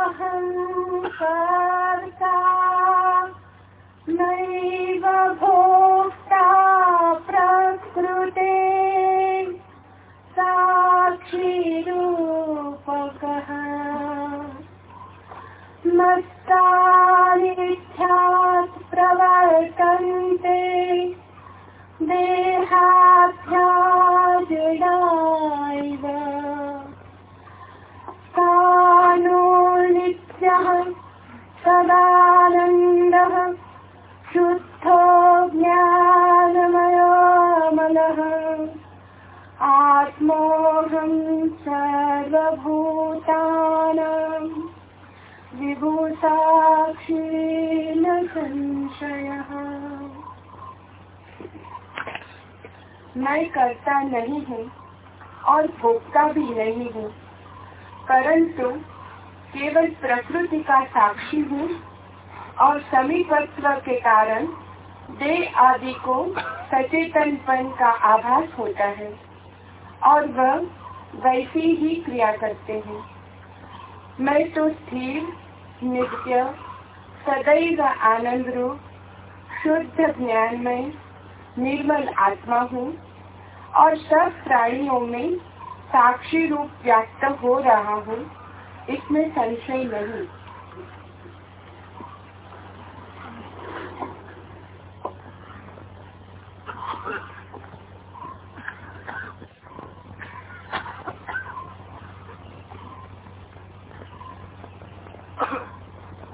अहं कर्ता नैव भोक्ता प्रकृते साक्षीरूपकः मत्तानिध्यात् प्रवर्तन्ते देहाध्याजडायव विभूसाक्षी न संशयः। मैं करता नहीं हूँ और भोगता भी नहीं हूँ, परंतु केवल प्रकृति का साक्षी हूँ और समीपत्व के कारण देह आदि को सचेतनपन का आभास होता है और वह वैसी ही क्रिया करते हैं। मैं तो स्थिर नित्य, सदैव आनंद रूप शुद्ध ज्ञान में निर्मल आत्मा हूँ, और सब प्राणियों में साक्षी रूप व्याप्त हो रहा हूँ, इसमें संशय नहीं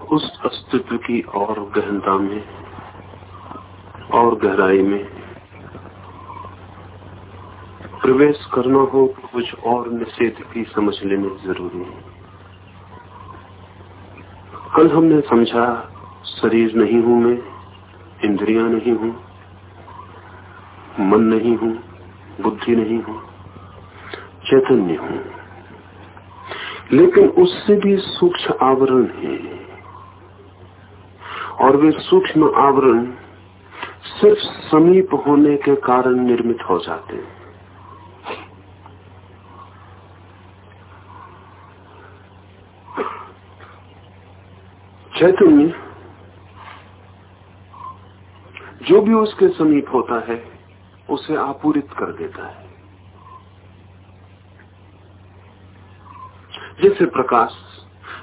उस अस्तित्व की और गहनता में, और गहराई में। प्रवेश करना हो तो कुछ और निषेध की समझ लेने ज़रूरी है। कल हमने समझा, शरीर नहीं हूँ मैं, इंद्रियाँ नहीं हूँ, मन नहीं हूँ, बुद्धि नहीं हूँ, चैतन्य हूँ। लेकिन उससे भी सूक्ष्म आवरण है। और वे सूक्ष्म आवरण सिर्फ़ समीप होने के कारण निर्मित हो जाते हैं। चैतन्य जो भी उसके समीप होता है, उसे आपूरित कर देता है। जैसे प्रकाश,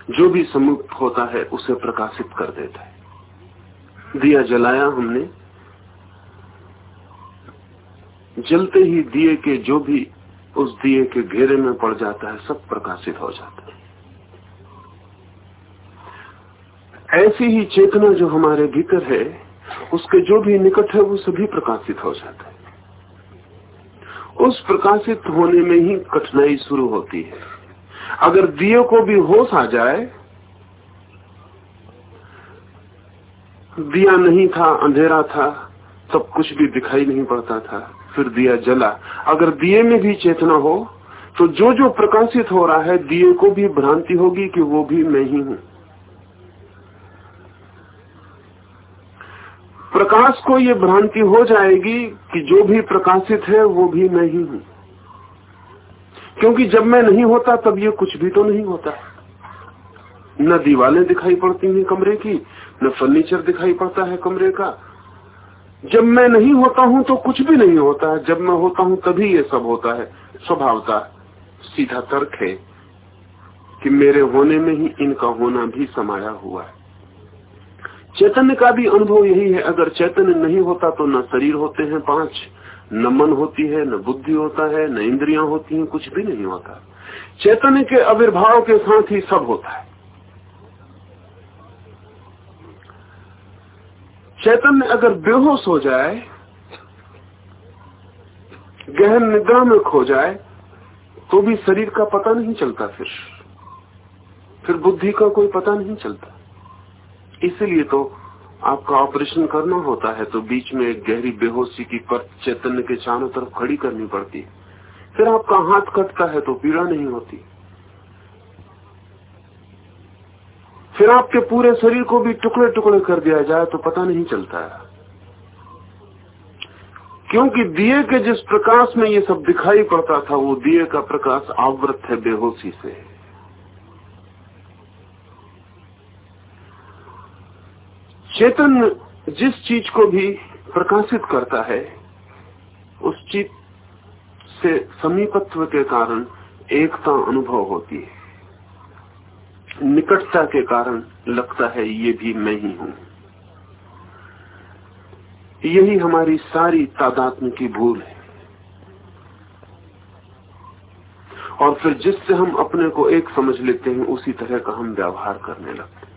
जो भी समीप होता है, उसे प्रकाशित कर देता है। दिया जलाया हमने। जलते ही दिए के जो भी उस दिए के घेरे में पड़ जाता है, सब प्रकाशित हो जाता है। ऐसी ही चेतना जो हमारे भीतर है, उसके जो भी निकट है, वो सभी प्रकाशित हो जाता है। उस प्रकाशित होने में ही कठिनाई शुरू होती है। अगर दिए को भी होश आ जाए दिया नहीं था, अंधेरा था तब कुछ भी दिखाई नहीं पड़ता था, फिर दिया जला। अगर दिए में भी चेतना हो तो जो जो प्रकाशित हो रहा है, दिए को भी भ्रांति होगी कि वो भी मैं ही हूँ। प्रकाश को ये भ्रांति हो जाएगी कि जो भी प्रकाशित है, वो भी मैं ही हूँ। क्योंकि जब मैं नहीं होता, तब ये कुछ भी तो नहीं होता। न दीवारें दिखाई पड़ती हैं कमरे की, न फर्नीचर दिखाई पड़ता है कमरे का। जब मैं नहीं होता हूँ तो कुछ भी नहीं होता है। जब मैं होता हूँ तभी ये सब होता है। स्वभावता सीधा तर्क है कि मेरे होने में ही इनका होना भी समाया हुआ है। चैतन्य का भी अनुभव यही है। अगर चैतन्य नहीं होता तो न शरीर होते हैं पाँच, न मन होती है, न बुद्धि होता है, न इंद्रियाँ होती हैं, कुछ भी नहीं होता। चैतन्य के आविर्भाव के साथ ही सब होता है। चैतन्य अगर बेहोश हो जाए, गहन निद्रा में खो जाए तो भी शरीर का पता नहीं चलता फिर। फिर बुद्धि का कोई पता नहीं चलता। इसलिए तो आपका ऑपरेशन करना होता है तो बीच में एक गहरी बेहोशी की परत चैतन्य के चारों तरफ़ खड़ी करनी पड़ती फिर आपका हाथ कटता है तो पीड़ा नहीं होती। फिर आपके पूरे शरीर को भी टुकड़े टुकड़े कर दिया जाए तो पता नहीं चलता है। क्योंकि दिए के जिस प्रकाश में ये सब दिखाई पड़ता था, वो दिए का प्रकाश आवृत है बेहोशी से। चेतन जिस चीज़ को भी प्रकाशित करता है, उस चीज़ से समीपत्व के कारण एकता अनुभव होती है। निकटता के कारण लगता है, ये भी मैं ही हूँ। यही हमारी सारी तादात्म की भूल है। और फिर जिससे हम अपने को एक समझ लेते हैं, उसी तरह का हम व्यवहार करने लगते हैं।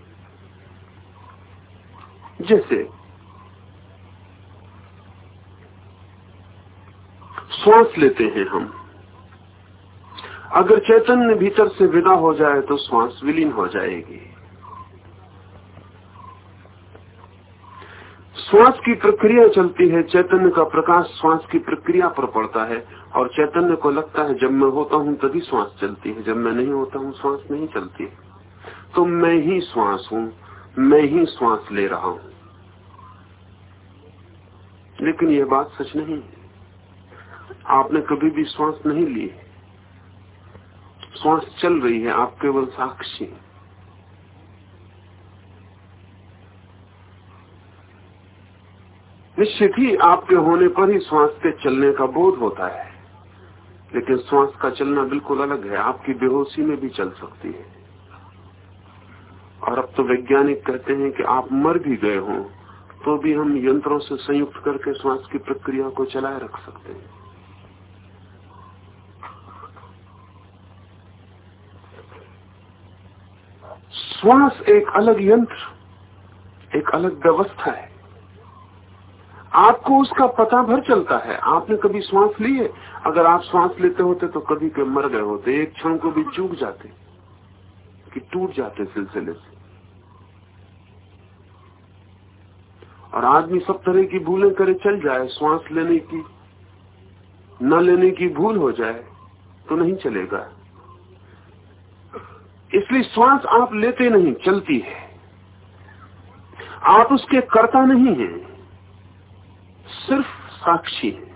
जैसे, श्वास लेते हैं हम। अगर चैतन्य भीतर से विदा हो जाए तो श्वास विलीन हो जाएगी। श्वास की प्रक्रिया चलती है, चैतन्य का प्रकाश श्वास की प्रक्रिया पर पड़ता है और चैतन्य को लगता है, जब मैं होता हूँ तभी श्वास चलती है, जब मैं नहीं होता हूँ श्वास नहीं चलती तो मैं ही श्वास हूँ, मैं ही श्वास ले रहा हूँ। लेकिन यह बात सच नहीं है। आपने कभी भी श्वास नहीं ली श्वास चल रही है, आप केवल साक्षी निश्चित ही आपके होने पर ही श्वास के चलने का बोध होता है। लेकिन श्वास का चलना बिल्कुल अलग है, आपकी बेहोशी में भी चल सकती है। और अब तो वैज्ञानिक कहते हैं कि आप मर भी गए हों तो भी हम यंत्रों से संयुक्त करके श्वास की प्रक्रिया को चलाए रख सकते हैं। श्वास एक अलग यंत्र, एक अलग व्यवस्था है। आपको उसका पता भर चलता है। आपने कभी श्वास ली है अगर आप श्वास लेते होते तो कभी के मर गए होते। एक क्षण को भी चूक जाते, कि टूट जाते सिलसिले से। और आदमी सब तरह की भूलें करे चल जाए। श्वास लेने की, न लेने की भूल हो जाए तो नहीं चलेगा। इसलिए श्वास आप लेते नहीं, चलती है। आप उसके कर्ता नहीं हैं, सिर्फ़ साक्षी है।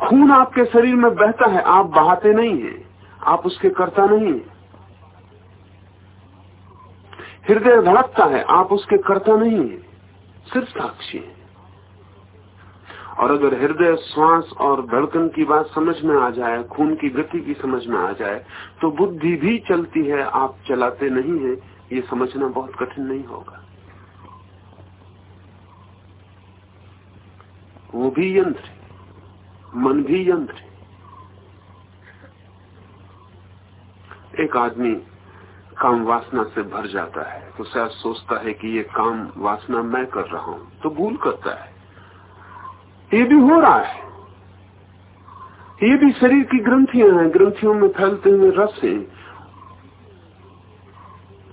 खून आपके शरीर में बहता है, आप बहाते नहीं हैं, आप उसके करता नहीं है। हृदय धड़कता है, आप उसके करता नहीं है, सिर्फ़ साक्षी है। और अगर हृदय, श्वास और धड़कन की बात समझ में आ जाए, खून की गति की समझ में आ जाए तो बुद्धि भी चलती है, आप चलाते नहीं है, ये समझना बहुत कठिन नहीं होगा। वो भी यंत्र मन भी यंत्र एक आदमी काम वासना से भर जाता है तो शायद सोचता है कि ये काम वासना मैं कर रहा हूँ तो भूल करता है। ये भी हो रहा है। ये भी शरीर की ग्रंथियाँ हैं, ग्रंथियों में फैलते हुए रस हैं।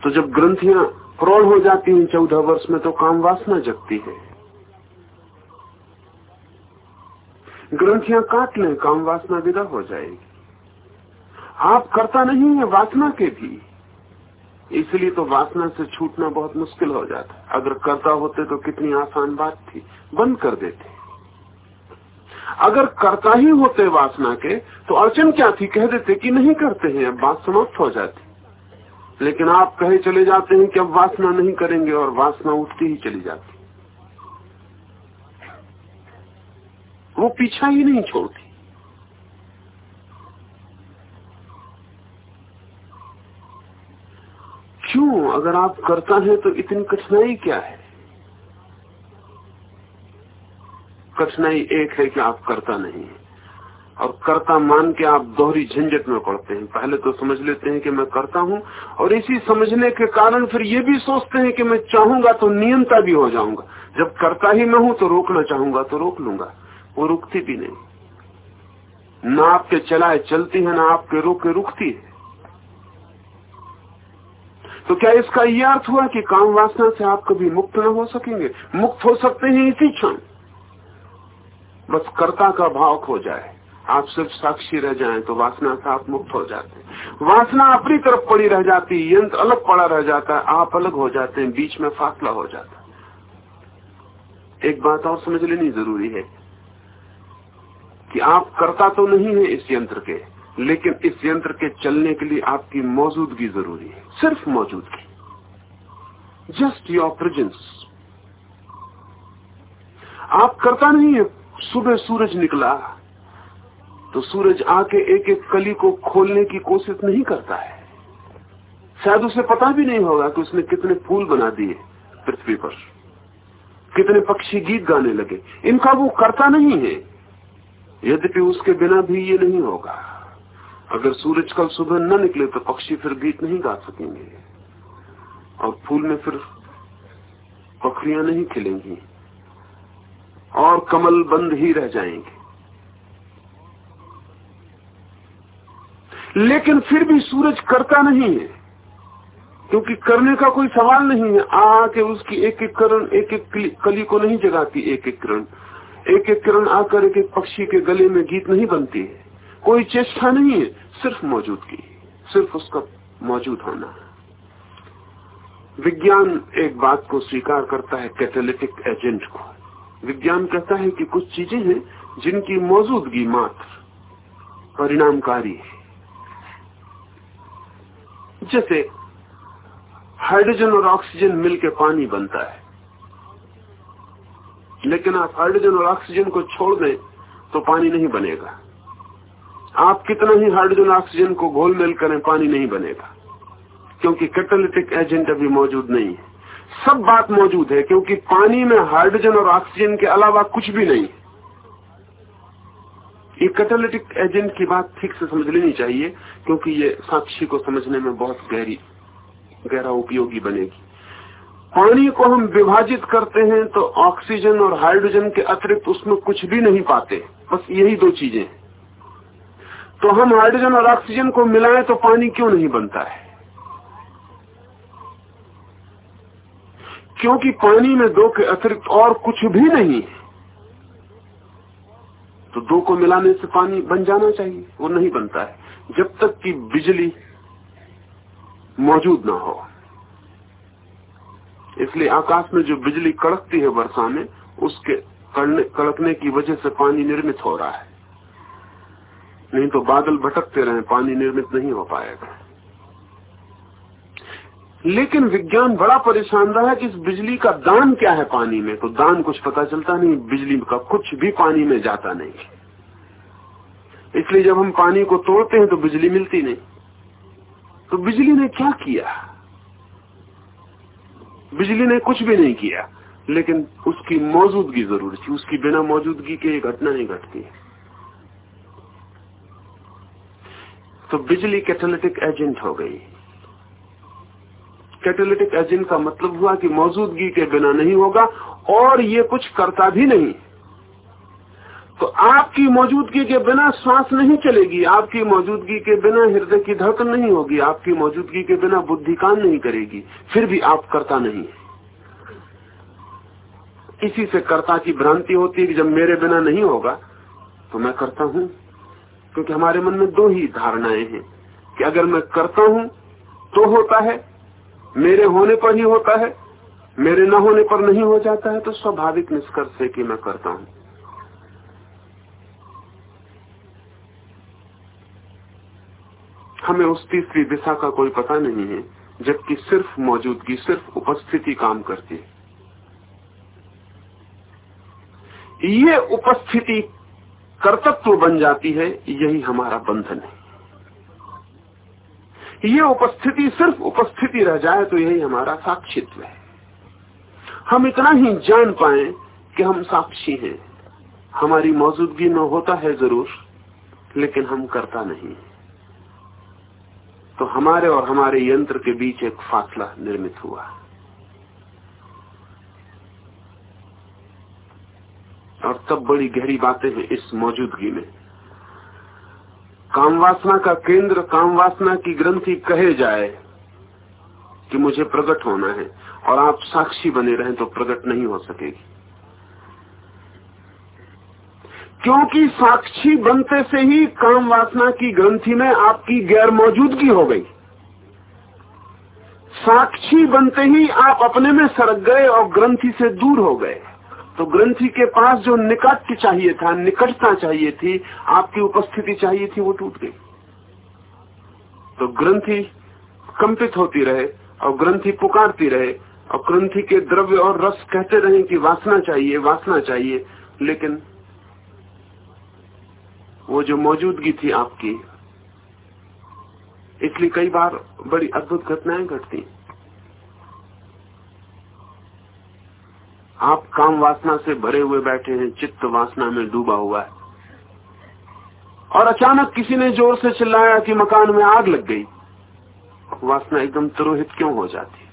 तो जब ग्रंथियाँ प्रौढ़ हो जाती हैं चौदह वर्ष में तो काम वासना जगती है। ग्रंथियाँ काट लें, काम वासना विदा हो जाएगी। आप करता नहीं है वासना के भी। इसलिए तो वासना से छूटना बहुत मुश्किल हो जाता अगर करता होते तो कितनी आसान बात थी। बंद कर देते। अगर करता ही होते वासना के तो अड़चन क्या थी? कह देते कि नहीं करते हैं, अब बात समाप्त हो जाती। लेकिन आप कहे चले जाते हैं कि अब वासना नहीं करेंगे और वासना उठती ही चली जाती। वो पीछा ही नहीं छोड़ती। क्यों? अगर आप करता है तो इतनी कठिनाई क्या है? कठिनाई एक है कि आप करता नहीं है। और करता मान के आप दोहरी झंझट में पड़ते हैं। पहले तो समझ लेते हैं कि मैं करता हूँ, और इसी समझने के कारण फिर ये भी सोचते हैं कि मैं चाहूँगा तो नियंता भी हो जाऊँगा। जब करता ही मैं हूँ तो रोकना चाहूँगा तो रोक लूँगा। वो रुकती भी नहीं। ना आपके चलाए चलती है, ना आपके रोके रुकती है। तो क्या इसका यह अर्थ हुआ कि काम वासना से आप कभी मुक्त न हो सकेंगे? मुक्त हो सकते हैं इसी क्षण। बस कर्ता का भाव खो जाए। आप सिर्फ़ साक्षी रह जाएँ तो वासना से आप मुक्त हो जाते वासना अपनी तरफ़ पड़ी रह जाती यंत्र अलग पड़ा रह जाता है, आप अलग हो जाते हैं, बीच में फासला हो जाता एक बात और समझ लेनी ज़रूरी है कि आप करता तो नहीं है इस यंत्र के, लेकिन इस यंत्र के चलने के लिए आपकी मौजूदगी ज़रूरी है, सिर्फ़ मौजूदगी। जस्ट योर प्रेजेंस आप करता नहीं है सुबह सूरज निकला तो सूरज आके एक एक कली को खोलने की कोशिश नहीं करता है। शायद उसे पता भी नहीं होगा कि उसने कितने फूल बना दिए पृथ्वी पर। कितने पक्षी गीत गाने लगे। इनका वो करता नहीं है। यद्यपि उसके बिना भी ये नहीं होगा। अगर सूरज कल सुबह न निकले तो पक्षी फिर गीत नहीं गा सकेंगे। और फूल में फिर पखरियाँ नहीं खिलेंगी। और कमल बंद ही रह जाएँगे। लेकिन फिर भी सूरज करता नहीं है, क्योंकि करने का कोई सवाल नहीं है। आके उसकी एक एक करण एक एक कली को नहीं जगाती एक एक किरण। एक एक किरण आकर एक एक पक्षी के गले में गीत नहीं बनती है। कोई चेष्टा नहीं है, सिर्फ़ मौजूदगी सिर्फ़ उसका मौजूद होना विज्ञान एक बात को स्वीकार करता है कैथोलिटिक एजेंट को। विज्ञान कहता है कि कुछ चीज़ें हैं जिनकी मौजूदगी मात्र परिणामकारी है। जैसे हाइड्रोजन और ऑक्सीजन मिलकर पानी बनता है। लेकिन आप हाइड्रोजन और ऑक्सीजन को छोड़ दें तो पानी नहीं बनेगा। आप कितना ही हाइड्रोजन ऑक्सीजन को घोल मेल करें, पानी नहीं बनेगा। क्योंकि कैटलिटिक एजेंट अभी मौजूद नहीं है। सब बात मौजूद है, क्योंकि पानी में हाइड्रोजन और ऑक्सीजन के अलावा कुछ भी नहीं। ये कैटालिटिक एजेंट की बात ठीक से समझ लेनी चाहिए, क्योंकि ये साक्षी को समझने में बहुत गहरी, गहरा उपयोगी बनेगी। पानी को हम विभाजित करते हैं तो ऑक्सीजन और हाइड्रोजन के अतिरिक्त उसमें कुछ भी नहीं पाते, बस यही दो चीज़ें तो हम हाइड्रोजन और ऑक्सीजन को मिलाएँ तो पानी क्यों नहीं बनता है? क्योंकि पानी में दो के अतिरिक्त और कुछ भी नहीं है। तो दो को मिलाने से पानी बन जाना चाहिए, वो नहीं बनता है। जब तक कि बिजली मौजूद ना हो। इसलिए आकाश में जो बिजली कड़कती है वर्षा में, उसके कड़कने की वजह से पानी निर्मित हो रहा है। नहीं तो बादल भटकते रहे, पानी निर्मित नहीं हो पाएगा। लेकिन विज्ञान बड़ा परेशान रहा है कि इस बिजली का दान क्या है पानी में? तो दान कुछ पता चलता नहीं, बिजली का कुछ भी पानी में जाता नहीं। इसलिए जब हम पानी को तोड़ते हैं तो बिजली मिलती नहीं। तो बिजली ने क्या किया? बिजली ने कुछ भी नहीं किया, लेकिन उसकी मौजूदगी ज़रूरी थी। उसकी बिना मौजूदगी के घटना नहीं घटती। तो बिजली कैथोलिटिक एजेंट हो गई। कैटोलिटिक एजेंट का मतलब हुआ कि मौजूदगी के बिना नहीं होगा और ये कुछ करता भी नहीं। तो आपकी मौजूदगी के बिना श्वास नहीं चलेगी, आपकी मौजूदगी के बिना हृदय की धड़कन नहीं होगी, आपकी मौजूदगी के बिना बुद्धि काम नहीं करेगी, फिर भी आप करता नहीं। इसी से कर्ता की भ्रांति होती है कि जब मेरे बिना नहीं होगा तो मैं करता हूँ, क्योंकि हमारे मन में दो ही धारणाएँ हैं कि अगर मैं करता हूँ तो होता है मेरे होने पर ही होता है, मेरे न होने पर नहीं हो जाता है तो स्वाभाविक निष्कर्ष है कि मैं करता हूँ। हमें उस तीसरी दिशा का कोई पता नहीं है, जबकि सिर्फ़ मौजूदगी, सिर्फ़ उपस्थिति काम करती है। ये उपस्थिति कर्तव्य बन जाती है, यही हमारा बंधन है। ये उपस्थिति सिर्फ़ उपस्थिति रह जाए तो यही हमारा साक्षित्व है। हम इतना ही जान पाए कि हम साक्षी हैं। हमारी मौजूदगी में होता है ज़रूर, लेकिन हम करता नहीं। तो हमारे और हमारे यंत्र के बीच एक फासला निर्मित हुआ। और तब बड़ी गहरी बातें हैं इस मौजूदगी में। काम वासना का केंद्र काम वासना की ग्रंथि कहे जाए कि मुझे प्रकट होना है और आप साक्षी बने रहें तो प्रकट नहीं हो सकेगी। क्योंकि साक्षी बनते से ही काम वासना की ग्रंथि में आपकी गैर मौजूदगी हो गई। साक्षी बनते ही आप अपने में सरक गए और ग्रंथि से दूर हो गए। तो ग्रंथि के पास जो निकट चाहिए था, निकटता चाहिए थी, आपकी उपस्थिति चाहिए थी, वो टूट गई। तो ग्रंथि कंपित होती रहे और ग्रंथि पुकारती रहे और ग्रंथि के द्रव्य और रस कहते रहे कि वासना चाहिए वासना चाहिए, लेकिन वो जो मौजूदगी थी आपकी, इसलिए कई बार बड़ी अद्भुत घटनाएँ घटती। आप काम वासना से भरे हुए बैठे हैं, चित्त वासना में डूबा हुआ है। और अचानक किसी ने ज़ोर से चिल्लाया कि मकान में आग लग गई। वासना एकदम तुरोहित क्यों हो जाती?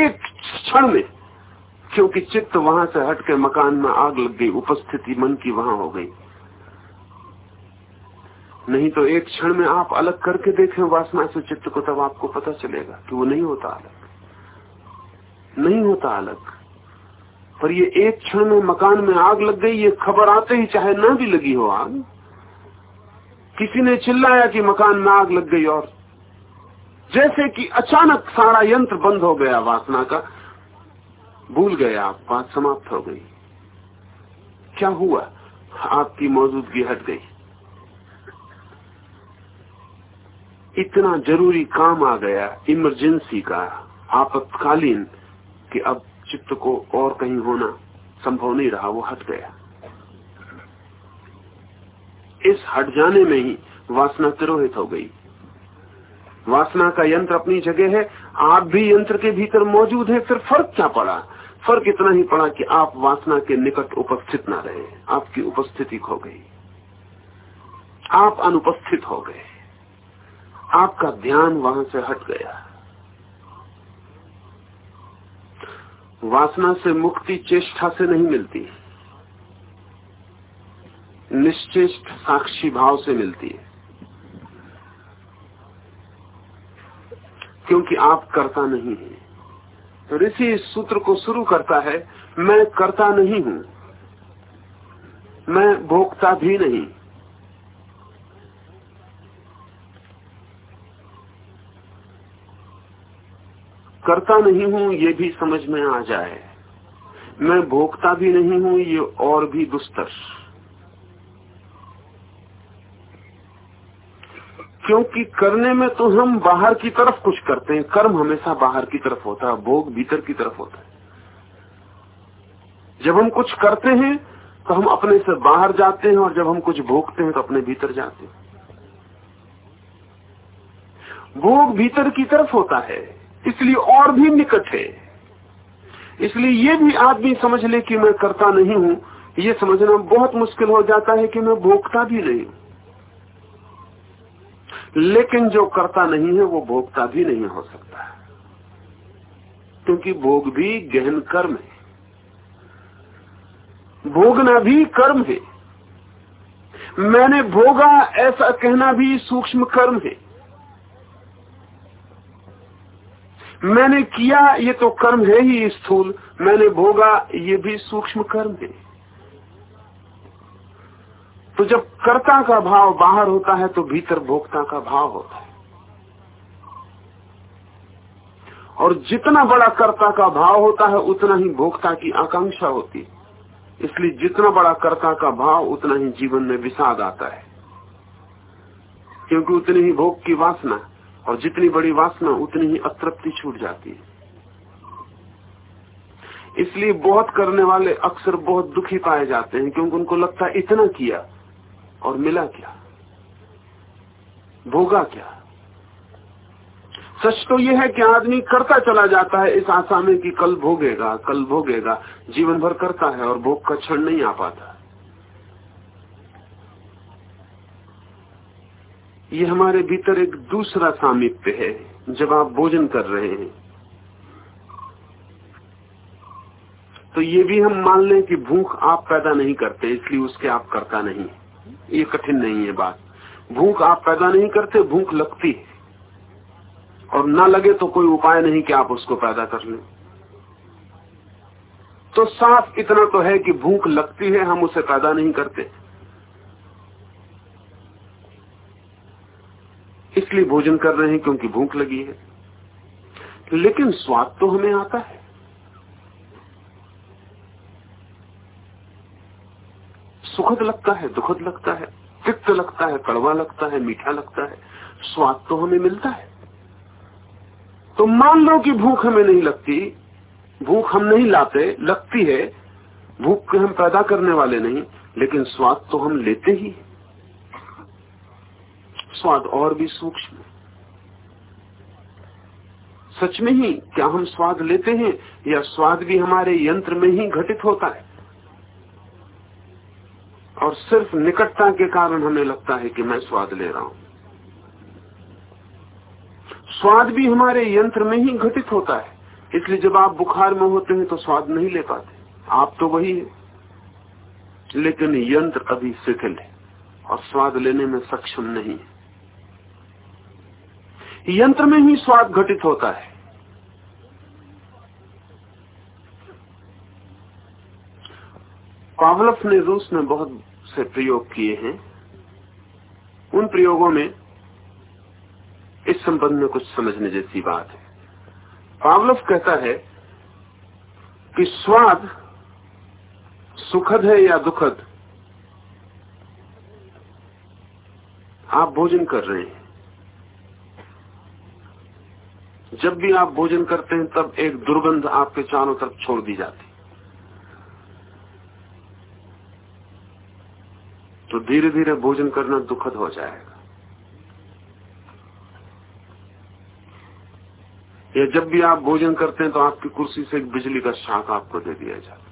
एक क्षण में, क्योंकि चित्त वहाँ से हटके मकान में आग लग गई, उपस्थिति मन की वहाँ हो गई। नहीं तो एक क्षण में आप अलग करके देखें वासना से चित्त को, तब आपको पता चलेगा कि वो नहीं होता अलग। नहीं होता अलग। पर ये एक क्षण में मकान में आग लग गई, ये खबर आते ही चाहे ना भी लगी हो आग, किसी ने चिल्लाया कि मकान में आग लग गई और जैसे कि अचानक सारा यंत्र बंद हो गया, वासना का। भूल गए आप, बात समाप्त हो गई। क्या हुआ? आपकी मौजूदगी हट गई। इतना ज़रूरी काम आ गया, इमरजेंसी का, आपातकालीन, कि अब चित्त को और कहीं होना संभव नहीं रहा, वो हट गया। इस हट जाने में ही वासना तिरोहित हो गई। वासना का यंत्र अपनी जगह है, आप भी यंत्र के भीतर मौजूद है, फिर फ़र्क क्या पड़ा? फ़र्क इतना ही पड़ा कि आप वासना के निकट उपस्थित ना रहे, आपकी उपस्थिति खो गई। आप अनुपस्थित हो गए। आपका ध्यान वहाँ से हट गया। वासना से मुक्ति चेष्टा से नहीं मिलती। निश्चेष्ट साक्षी भाव से मिलती है। क्योंकि आप करता नहीं है। तो ऋषि इस सूत्र को शुरू करता है, मैं करता नहीं हूँ। मैं भोगता भी नहीं। करता नहीं हूँ, ये भी समझ में आ जाए। मैं भोगता भी नहीं हूँ, ये और भी दुस्तर। क्योंकि करने में तो हम बाहर की तरफ़ कुछ करते हैं, कर्म हमेशा बाहर की तरफ़ होता है, भोग भीतर की तरफ़ होता है। जब हम कुछ करते हैं तो हम अपने से बाहर जाते हैं, और जब हम कुछ भोगते हैं तो अपने भीतर जाते हैं। भोग भीतर की तरफ़ होता है। इसलिए और भी निकट है। इसलिए ये भी आदमी समझ ले कि मैं करता नहीं हूँ। ये समझना बहुत मुश्किल हो जाता है कि मैं भोगता भी नहीं हूँ। लेकिन जो करता नहीं है, वो भोगता भी नहीं हो सकता क्योंकि भोग भी गहन कर्म है। भोगना भी कर्म है। मैंने भोगा ऐसा कहना भी सूक्ष्म कर्म है। मैंने किया, ये तो कर्म है ही स्थूल। मैंने भोगा, ये भी सूक्ष्म कर्म है। तो जब कर्ता का भाव बाहर होता है तो भीतर भोक्ता का भाव होता है। और जितना बड़ा कर्ता का भाव होता है, उतना ही भोक्ता की आकांक्षा होती है। इसलिए जितना बड़ा कर्ता का भाव, उतना ही जीवन में विषाद आता है। क्योंकि उतनी ही भोग की वासना और जितनी बड़ी वासना, उतनी ही अतृप्ति छूट जाती है। इसलिए बहुत करने वाले अक्सर बहुत दुखी पाए जाते हैं, क्योंकि उनको लगता है इतना किया और मिला क्या? भोगा क्या? सच तो यह है कि आदमी करता चला जाता है, इस आशा में कि कल भोगेगा कल भोगेगा, जीवन भर करता है और भोग का क्षण नहीं आ पाता। ये हमारे भीतर एक दूसरा सामिप्य है, जब आप भोजन कर रहे हैं। तो ये भी हम मान लें कि भूख आप पैदा नहीं करते, इसलिए उसके आप करता नहीं। ये कठिन नहीं है बात। भूख आप पैदा नहीं करते, भूख लगती है। और ना लगे तो कोई उपाय नहीं कि आप उसको पैदा कर लें। तो साफ़ इतना तो है कि भूख लगती है, हम उसे पैदा नहीं करते। इसलिए भोजन कर रहे हैं क्योंकि भूख लगी है। लेकिन स्वाद तो हमें आता है। सुखद लगता है, दुखद लगता है, तिक्त लगता है, कड़वा लगता है, मीठा लगता है, स्वाद तो हमें मिलता है। तो मान लो कि भूख हमें नहीं लगती, भूख हम नहीं लाते, लगती है, भूख हम पैदा करने वाले नहीं, लेकिन स्वाद तो हम लेते ही स्वाद और भी सूक्ष्म। सच में ही क्या हम स्वाद लेते हैं, या स्वाद भी हमारे यंत्र में ही घटित होता है? और सिर्फ़ निकटता के कारण हमें लगता है कि मैं स्वाद ले रहा हूँ। स्वाद भी हमारे यंत्र में ही घटित होता है। इसलिए जब आप बुखार में होते हैं तो स्वाद नहीं ले पाते। आप तो वही है। लेकिन यंत्र अभी शिथिल है और स्वाद लेने में सक्षम नहीं है। यंत्र में ही स्वाद घटित होता है। पावलफ ने रूस में बहुत से प्रयोग किए हैं। उन प्रयोगों में इस संबंध में कुछ समझने जैसी बात है। पावलफ कहता है कि स्वाद सुखद है या दुखद, आप भोजन कर रहे हैं। जब भी आप भोजन करते हैं, तब एक दुर्गंध आपके चारों तरफ़ छोड़ दी जाती। तो धीरे धीरे भोजन करना दुखद हो जाएगा। या जब भी आप भोजन करते हैं तो आपकी कुर्सी से एक बिजली का शाख आपको दे दिया जाता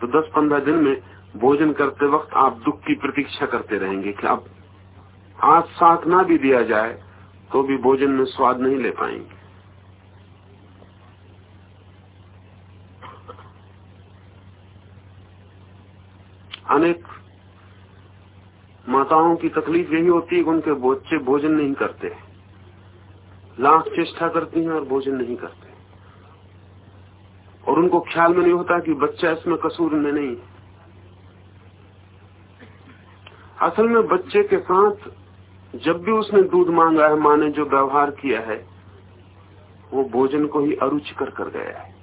तो 10-15 दिन में भोजन करते वक्त आप दुख की प्रतीक्षा करते रहेंगे कि अब आज साथ ना भी दिया जाए तो भी भोजन में स्वाद नहीं ले पाएँगे। अनेक माताओं की तकलीफ़ यही होती है कि उनके बच्चे भोजन नहीं करते। लाख चेष्टा करती हैं और भोजन नहीं करते। और उनको ख्याल में नहीं होता कि बच्चा इसमें कसूर में नहीं असल में बच्चे के साथ जब भी उसने दूध मांगा है, माँ ने जो व्यवहार किया है, वो भोजन को ही अरुचिकर कर गया है।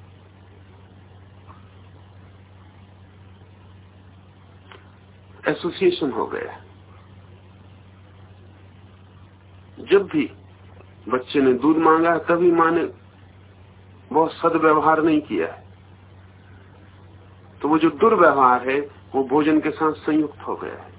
एसोसिएशन हो गया जब भी बच्चे ने दूध मांगा है, तभी माँ ने बहुत सदव्यवहार नहीं किया है। तो वो जो दुर्व्यवहार है, वो भोजन के साथ संयुक्त हो गया है।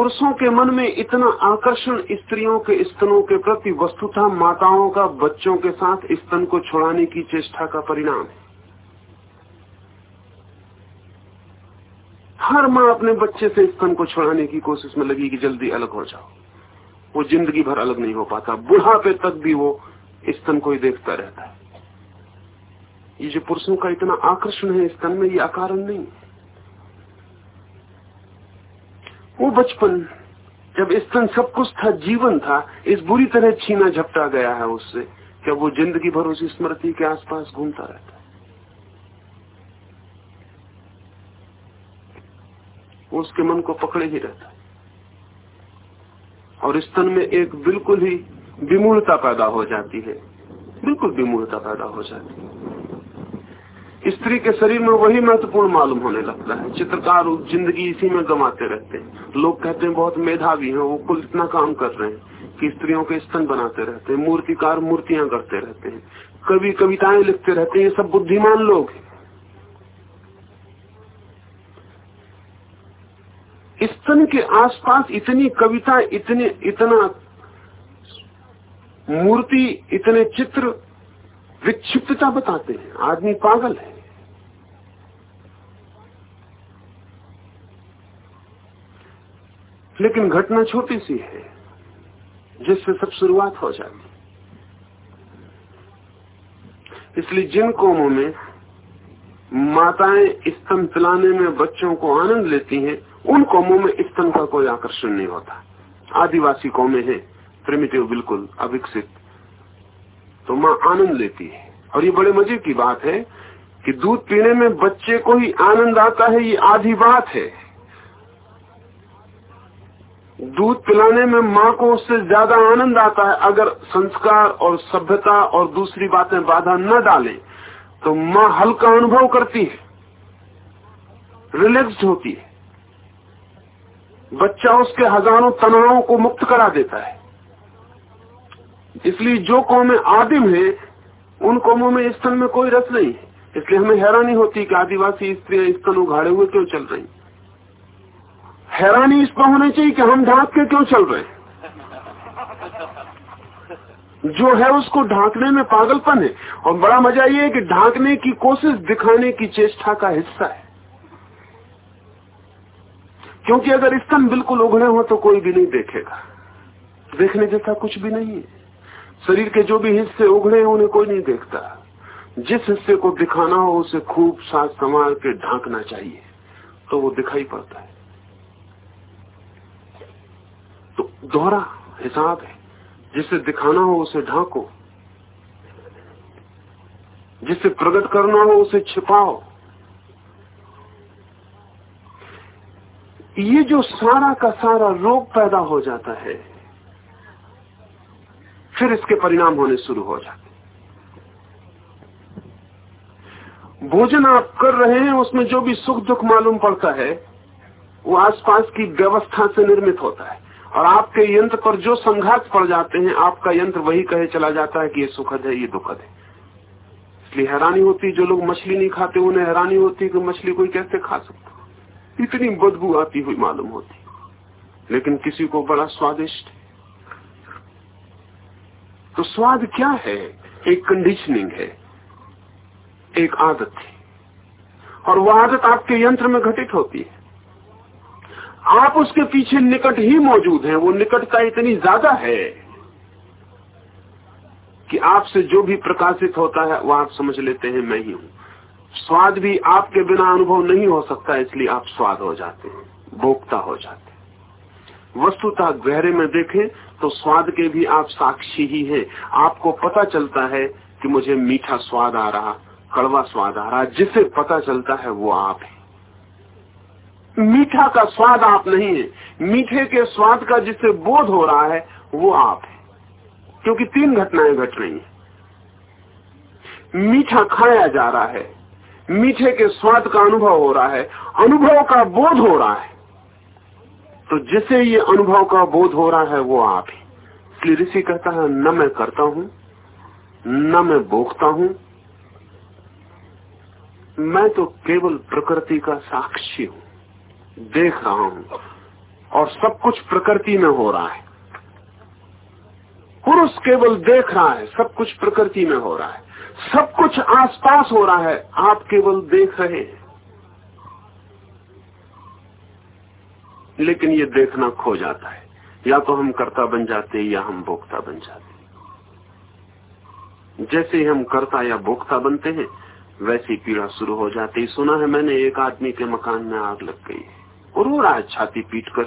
पुरुषों के मन में इतना आकर्षण स्त्रियों के स्तनों के प्रति वस्तुतः माताओं का, बच्चों के साथ स्तन को छोड़ाने की चेष्टा का परिणाम है। हर माँ अपने बच्चे से स्तन को छुड़ाने की कोशिश में लगी कि जल्दी अलग हो जाओ। वो ज़िंदगी भर अलग नहीं हो पाता। बुढ़ापे तक भी वो स्तन को ही देखता रहता है। ये जो पुरुषों का इतना आकर्षण है स्तन में, ये अकारण नहीं वो बचपन, जब स्तन सब कुछ था, जीवन था, इस बुरी तरह छीना झपटा गया है उससे, क्या वो ज़िंदगी भर उस स्मृति के आसपास घूमता रहता है? वो उसके मन को पकड़े ही रहता और स्तन में एक बिल्कुल ही विमूलता पैदा हो जाती है। बिल्कुल विमूलता पैदा हो जाती है। स्त्री के शरीर में वही महत्वपूर्ण मालूम होने लगता है। चित्रकार ज़िंदगी इसी में गंवाते रहते हैं। लोग कहते हैं, बहुत मेधावी हैं, वो कुल इतना काम कर रहे हैं कि स्त्रियों के स्तन बनाते रहते हैं, मूर्तिकार मूर्तियाँ करते रहते हैं। कवि कविताएँ लिखते रहते हैं, ये सब बुद्धिमान लोग स्तन के आसपास इतनी कविता, इतने, इतना मूर्ति, इतने चित्र विक्षिप्तता बताते हैं। आदमी पागल है। लेकिन घटना छोटी सी है, जिससे सब शुरुआत हो जाती इसलिए जिन कौमों में माताएँ स्तन पिलाने में बच्चों को आनंद लेती हैं, उन कौमों में स्तन का कोई आकर्षण नहीं होता। आदिवासी कौमें हैं, प्रिमिटिव बिल्कुल अविकसित। तो माँ आनंद लेती है। और ये बड़े मज़े की बात है कि दूध पीने में बच्चे को ही आनंद आता है, ये आधी बात है। दूध पिलाने में माँ को उससे ज़्यादा आनंद आता है। अगर संस्कार और सभ्यता और दूसरी बातें बाधा न डाले तो माँ हल्का अनुभव करती है। रिलैक्स्ड होती है। बच्चा उसके हज़ारों तनावों को मुक्त करा देता है। इसलिए जो कौमें आदिम है, उन कौमों में स्तन में कोई रस नहीं है। इसलिए हमें हैरानी होती कि आदिवासी स्त्रियाँ स्तन उघाड़े हुए क्यों चल रही हैरानी इस पर होनी चाहिए कि हम ढांक के क्यों चल रहे जो है उसको ढांकने में पागलपन है। और बड़ा मज़ा ये है कि ढांकने की कोशिश दिखाने की चेष्टा का हिस्सा है। क्योंकि अगर स्तन बिल्कुल उगड़े हो तो कोई भी नहीं देखेगा। देखने जैसा कुछ भी नहीं है। शरीर के जो भी हिस्से उगड़े हैं, उन्हें कोई नहीं देखता। जिस हिस्से को दिखाना हो, उसे खूब साथ संभाल के ढांकना चाहिए। तो वो दिखाई पड़ता है तो दोहरा हिसाब है। जिसे दिखाना हो उसे ढांको। जिसे प्रकट करना हो उसे छिपाओ। ये जो सारा का सारा रोग पैदा हो जाता है, फिर इसके परिणाम होने शुरू हो जाते भोजन आप कर रहे हैं, उसमें जो भी सुख दुख मालूम पड़ता है, वो आसपास की व्यवस्था से निर्मित होता है। और आपके यंत्र पर जो संघात पड़ जाते हैं, आपका यंत्र वही कहे चला जाता है कि ये सुखद है, ये दुखद है। इसलिए हैरानी होती जो लोग मछली नहीं खाते, उन्हें हैरानी होती कि मछली कोई कैसे खा सकता इतनी बदबू आती हुई मालूम होती लेकिन किसी को बड़ा स्वादिष्ट तो स्वाद क्या है? एक कंडीशनिंग है। एक आदत है। और वह आदत आपके यंत्र में घटित होती है। आप उसके पीछे निकट ही मौजूद हैं। वो निकटता इतनी ज़्यादा है कि आपसे जो भी प्रकाशित होता है, वो आप समझ लेते हैं, मैं ही हूँ। स्वाद भी आपके बिना अनुभव नहीं हो सकता, इसलिए आप स्वाद हो जाते हैं, भोक्ता हो जाते हैं। वस्तुतः गहरे में देखें तो स्वाद के भी आप साक्षी ही हैं। आपको पता चलता है कि मुझे मीठा स्वाद आ रहा, कड़वा स्वाद आ रहा। जिसे पता चलता है, वो आप है। मीठा का स्वाद आप नहीं है। मीठे के स्वाद का जिसे बोध हो रहा है, वो आप है। क्योंकि तीन घटनाएँ घट रही हैं। मीठा खाया जा रहा है। मीठे के स्वाद का अनुभव हो रहा है। अनुभव का बोध हो रहा है। तो जिसे ये अनुभव का बोध हो रहा है, वो आप ही। इसलिए ऋषि कहता है, न मैं करता हूँ, न मैं भोगता हूँ। मैं तो केवल प्रकृति का साक्षी हूँ। देख रहा हूँ और सब कुछ प्रकृति में हो रहा है। पुरुष केवल देख रहा है, सब कुछ प्रकृति में हो रहा है। सब कुछ आसपास हो रहा है, आप केवल देख रहे हैं। लेकिन ये देखना खो जाता है। या तो हम कर्ता बन जाते या हम भोक्ता बन जाते जैसे ही हम कर्ता या भोक्ता बनते हैं, वैसी पीड़ा शुरू हो जाती सुना है मैंने, एक आदमी के मकान में आग लग गई और रो रहा है छाती पीट कर।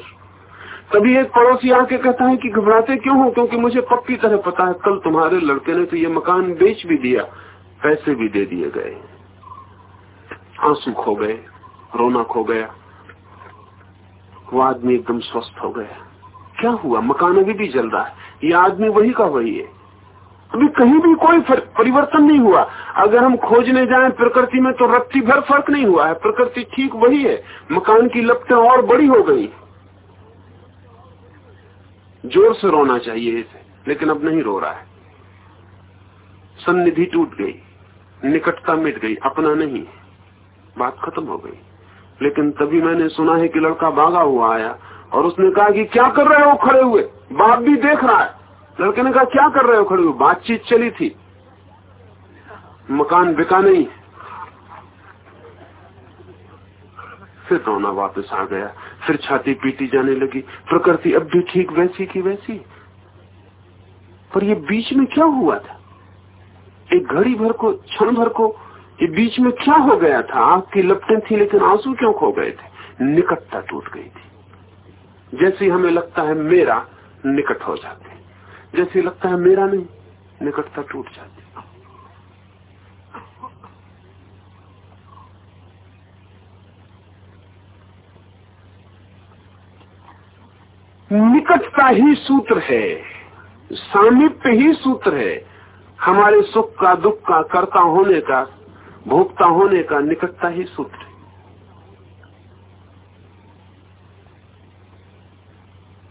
तभी एक पड़ोसी आके कहता है कि घबराते क्यों हो? क्योंकि मुझे पक्की तरह पता है, कल तुम्हारे लड़के ने तो ये मकान बेच भी दिया, पैसे भी दे दिए गए। आँसू खो गए, रोना खो गया। वो आदमी एकदम स्वस्थ हो गया। क्या हुआ? मकान अभी भी जल रहा है। ये आदमी वही का वही है। अभी कहीं भी कोई परिवर्तन नहीं हुआ। अगर हम खोजने जाएँ प्रकृति में तो रत्ती भर फ़र्क नहीं हुआ है। प्रकृति ठीक वही है। मकान की लपटें और बड़ी हो गई। ज़ोर से रोना चाहिए इसे, लेकिन अब नहीं रो रहा है। सन्निधि टूट गई, निकटता मिट गई, अपना नहीं। बात खत्म हो गई। लेकिन तभी मैंने सुना है कि लड़का भागा हुआ आया, और उसने कहा कि क्या कर रहे हो खड़े हुए? बाप भी देख रहा है। लड़के ने कहा, क्या कर रहे हो खड़े? हुए बातचीत चली थी। मकान बिका नहीं। फिर रोना वापस आ गया। फिर छाती पीटी जाने लगी। प्रकृति अब भी ठीक वैसी की वैसी। पर ये बीच में क्या हुआ था? एक घड़ी भर को, क्षण भर को ये बीच में क्या हो गया था? आग की लपटें थी, लेकिन आँसू क्यों खो गए थे? निकटता टूट गई थी। जैसे हमें लगता है, मेरा निकट हो जाते। जैसे लगता है मेरा नहीं, निकटता टूट जाती। निकटता ही सूत्र है, सामिप्य ही सूत्र है। हमारे सुख का, दुख का, कर्ता होने का, भोक्ता होने का निकटता ही सूत्र है।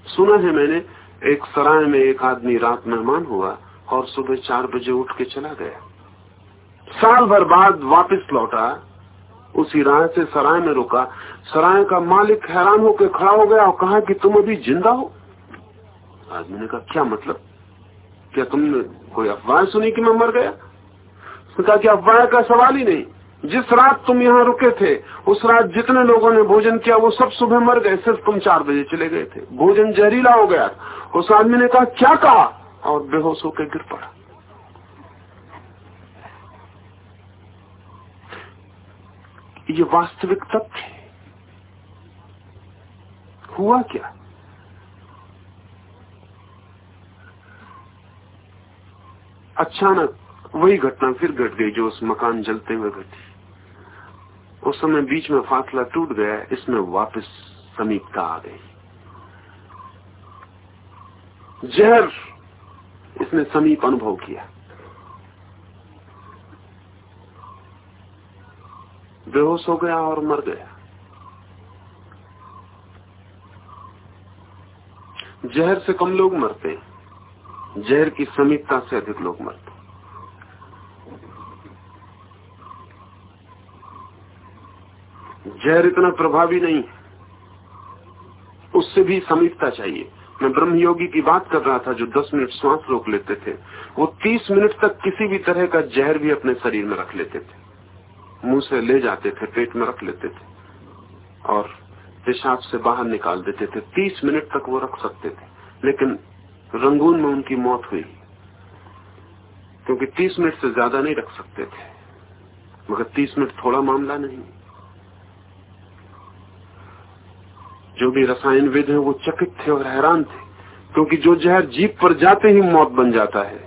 सुना है मैंने एक सराय में एक आदमी रात मेहमान हुआ और सुबह चार बजे उठ के चला गया। साल भर बाद वापस लौटा, उसी राय से सराय में रुका। सराय का मालिक हैरान होकर खड़ा हो गया और कहा कि तुम अभी ज़िंदा हो? आदमी ने कहा, क्या मतलब? क्या तुमने कोई अफवाह सुनी कि मैं मर गया? उसने कहा कि अफवाह का सवाल ही नहीं। जिस रात तुम यहाँ रुके थे, उस रात जितने लोगों ने भोजन किया, वो सब सुबह मर गए, सिर्फ़ तुम चार बजे चले गए थे। भोजन जहरीला हो गया। उस आदमी ने कहा, क्या कहा? और बेहोश होकर गिर पड़ा। ये वास्तविक तथ्य हुआ क्या? अचानक वही घटना फिर घट गई जो उस मकान जलते हुए घटी। उस समय बीच में फासला टूट गया, इसमें वापस समीपता आ गई। जहर इसने समीप अनुभव किया। बेहोश हो गया और मर गया। जहर से कम लोग मरते जहर की समीपता से अधिक लोग मरते जहर इतना प्रभावी नहीं उससे भी समीपता चाहिए। मैं ब्रह्म योगी की बात कर रहा था, जो 10 मिनट श्वास रोक लेते थे। वो 30 मिनट तक किसी भी तरह का जहर भी अपने शरीर में रख लेते थे। मुँह से ले जाते थे, पेट में रख लेते थे। और पेशाब से बाहर निकाल देते थे। 30 मिनट तक वो रख सकते थे। लेकिन रंगून में उनकी मौत हुई। क्योंकि 30 मिनट से ज़्यादा नहीं रख सकते थे। मगर 30 मिनट थोड़ा मामला नहीं। जो भी रसायनविद है, वो चकित थे और हैरान थे, क्योंकि जो जहर जीप पर जाते ही मौत बन जाता है।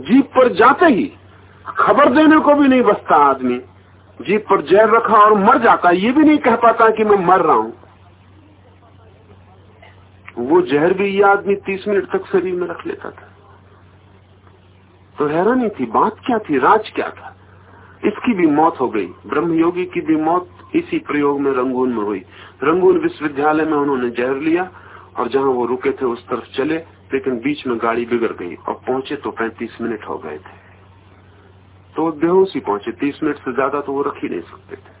जीप पर जाते ही खबर देने को भी नहीं बचता आदमी। जीप पर जहर रखा और मर जाता, ये भी नहीं कह पाता कि मैं मर रहा हूँ। वो जहर भी ये आदमी तीस मिनट तक शरीर में रख लेता था। तो हैरानी थी, बात क्या थी, राज क्या था? इसकी भी मौत हो गई। ब्रह्मयोगी की भी मौत इसी प्रयोग में रंगून में हुई। रंगून विश्वविद्यालय में उन्होंने जहर लिया और जहाँ वो रुके थे उस तरफ़ चले, लेकिन बीच में गाड़ी बिगड़ गई और पहुँचे तो 35 मिनट हो गए थे। तो बेहोश ही पहुँचे। 30 मिनट से ज़्यादा तो वो रख ही नहीं सकते थे।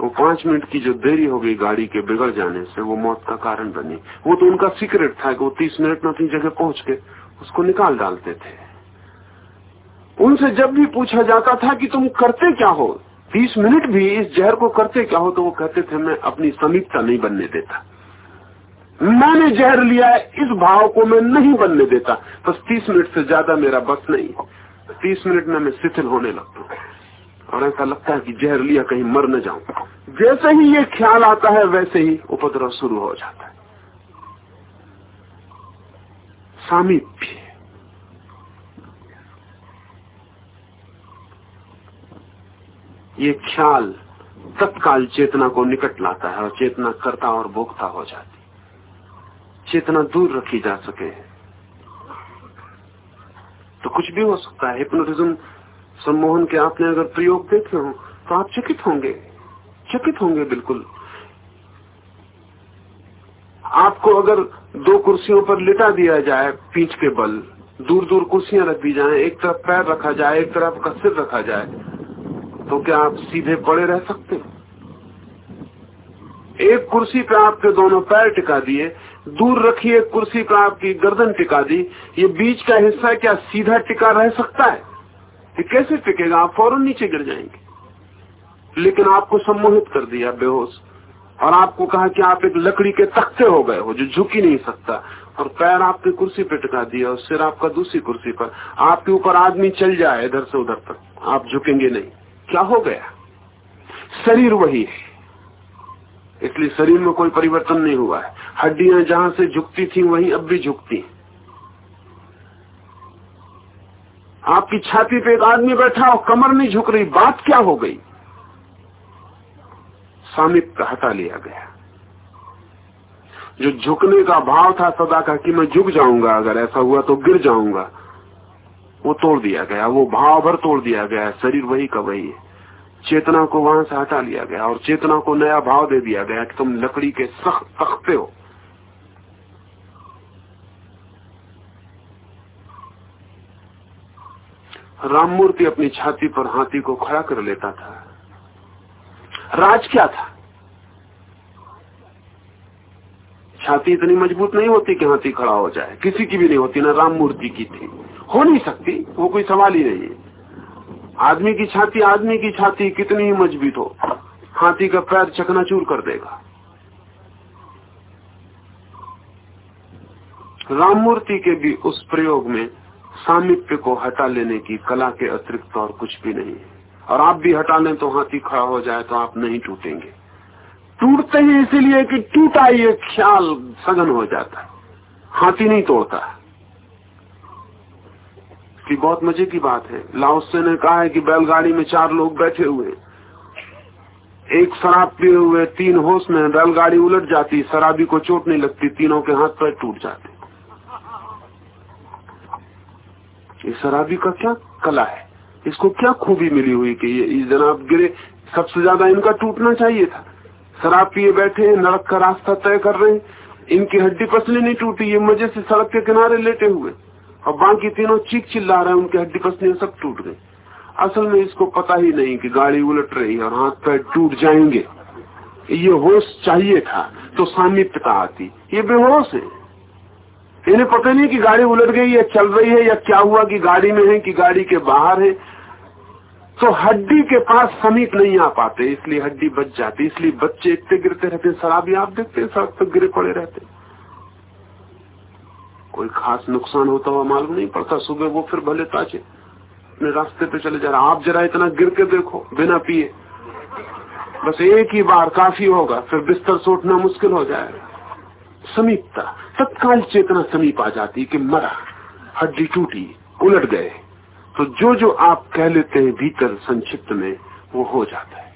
वो पाँच मिनट की जो देरी हो गई गाड़ी के बिगड़ जाने से, वो मौत का कारण बनी। वो तो उनका सीक्रेट था कि वो तीस मिनट में अपनी जगह पहुँच के उसको निकाल डालते थे। उनसे जब भी पूछा जाता था कि तुम करते क्या हो तीस मिनट भी इस जहर को करते क्या हो तो वो कहते थे, मैं अपनी समीपता नहीं बनने देता। मैंने जहर लिया है, इस भाव को मैं नहीं बनने देता। बस तीस मिनट से ज़्यादा मेरा बस नहीं तीस मिनट में मैं शिथिल होने लगता हूँ। और ऐसा लगता है कि जहर लिया, कहीं मर न जाऊँ। जैसे ही ये ख्याल आता है, वैसे ही उपद्रव शुरू हो जाता है। सामीप्य। ये ख्याल तत्काल चेतना को निकट लाता है और चेतना करता और भोगता हो जाती चेतना दूर रखी जा सके तो कुछ भी हो सकता है। हिप्नोटिज्म सम्मोहन के आपने अगर प्रयोग देखे हो तो आप चकित होंगे। चकित होंगे बिल्कुल। आपको अगर दो कुर्सियों पर लिटा दिया जाए पीठ के बल दूर दूर कुर्सियाँ रख दी जाए, एक तरफ़ पैर रखा जाए, एक तरफ़ का सिर रखा जाए तो क्या आप सीधे पड़े रह सकते एक कुर्सी पे आपके दोनों पैर टिका दिए, दूर रखी एक कुर्सी पे आपकी गर्दन टिका दी, ये बीच का हिस्सा क्या सीधा टिका रह सकता है? ये कैसे टिकेगा? आप फ़ौरन नीचे गिर जाएँगे। लेकिन आपको सम्मोहित कर दिया बेहोश। और आपको कहा कि आप एक लकड़ी के तख्ते हो गए हो जो झुक ही नहीं सकता। और पैर आपकी कुर्सी पे टिका दिया और सिर आपका दूसरी कुर्सी पर। आपके ऊपर आदमी चल जाए इधर से उधर तक। आप झुकेंगे नहीं। क्या हो गया? शरीर वही है। इसलिए शरीर में कोई परिवर्तन नहीं हुआ है। हड्डियाँ जहाँ से झुकती थी, वहीं अब भी झुकती आपकी छाती पे एक आदमी बैठा और कमर नहीं झुक रही, बात क्या हो गई? सामिप्य हटा लिया गया। जो झुकने का भाव था, सदा का कि मैं झुक जाऊँगा, अगर ऐसा हुआ तो गिर जाऊँगा। वो तोड़ दिया गया, वो भाव भर तोड़ दिया गया शरीर वही का वही है। चेतना को वहाँ से हटा लिया गया और चेतना को नया भाव दे दिया गया कि तुम लकड़ी के सख्त तख्ते हो। राममूर्ति अपनी छाती पर हाथी को खड़ा कर लेता था। राज क्या था? छाती इतनी मज़बूत नहीं होती कि हाथी खड़ा हो जाए। किसी की भी नहीं होती, ना राम मूर्ति की थी। हो नहीं सकती, वो कोई सवाल ही नहीं है। आदमी की छाती आदमी की छाती कितनी ही मज़बूत हो, हाथी का पैर चकनाचूर कर देगा। राम मूर्ति के भी उस प्रयोग में सामिप्य को हटा लेने की कला के अतिरिक्त और कुछ भी नहीं है। और आप भी हटा लें तो हाथी खड़ा हो जाए तो आप नहीं टूटेंगे। टूटते हैं इसीलिए कि टूटा ये ख्याल सघन हो जाता है। हाथी नहीं तोड़ता कि बहुत मज़े की बात है। लाओसे ने कहा है कि बैलगाड़ी में चार लोग बैठे हुए एक शराब पिए हुए तीन होश में बैलगाड़ी उलट जाती, शराबी को चोट नहीं लगती, तीनों के हाथ पैर टूट जाते। शराबी का क्या कला है? इसको क्या खूबी मिली हुई कि ये जनाब गिरे, सबसे ज़्यादा इनका टूटना चाहिए था। शराब पिए बैठे नरक का रास्ता तय कर रहे इनकी हड्डी पसली नहीं टूटी, ये मज़े से सड़क के किनारे लेटे हुए। और बाकी तीनों चीख चिल्ला रहे हैं, उनकी हड्डी पसली सब टूट गई असल में इसको पता ही नहीं कि गाड़ी उलट रही है और हाथ पैर टूट जाएँगे। ये होश चाहिए था तो सामिप्यता आती। ये बेहोश है। इन्हें पता नहीं कि गाड़ी उलट गई या चल रही है, या क्या हुआ, कि गाड़ी में है, कि गाड़ी के बाहर है। तो हड्डी के पास समीप नहीं आ पाते, इसलिए हड्डी बच जाती। इसलिए बच्चे इतने गिरते रहते शराबी आप देखते सड़क पर गिरे पड़े रहते कोई खास नुकसान होता हुआ मालूम नहीं पड़ता। सुबह वो फिर भले ताजे, अपने रास्ते पे चले जा रहा आप जरा इतना गिर के देखो, बिना पिए। बस एक ही बार काफ़ी होगा, फिर बिस्तर सोटना मुश्किल हो जाएगा। समीपता, तत्काल चेतना समीप आ जाती कि मरा, हड्डी टूटी, उलट गए। तो जो जो आप कह लेते हैं भीतर संक्षिप्त में, वो हो जाता है।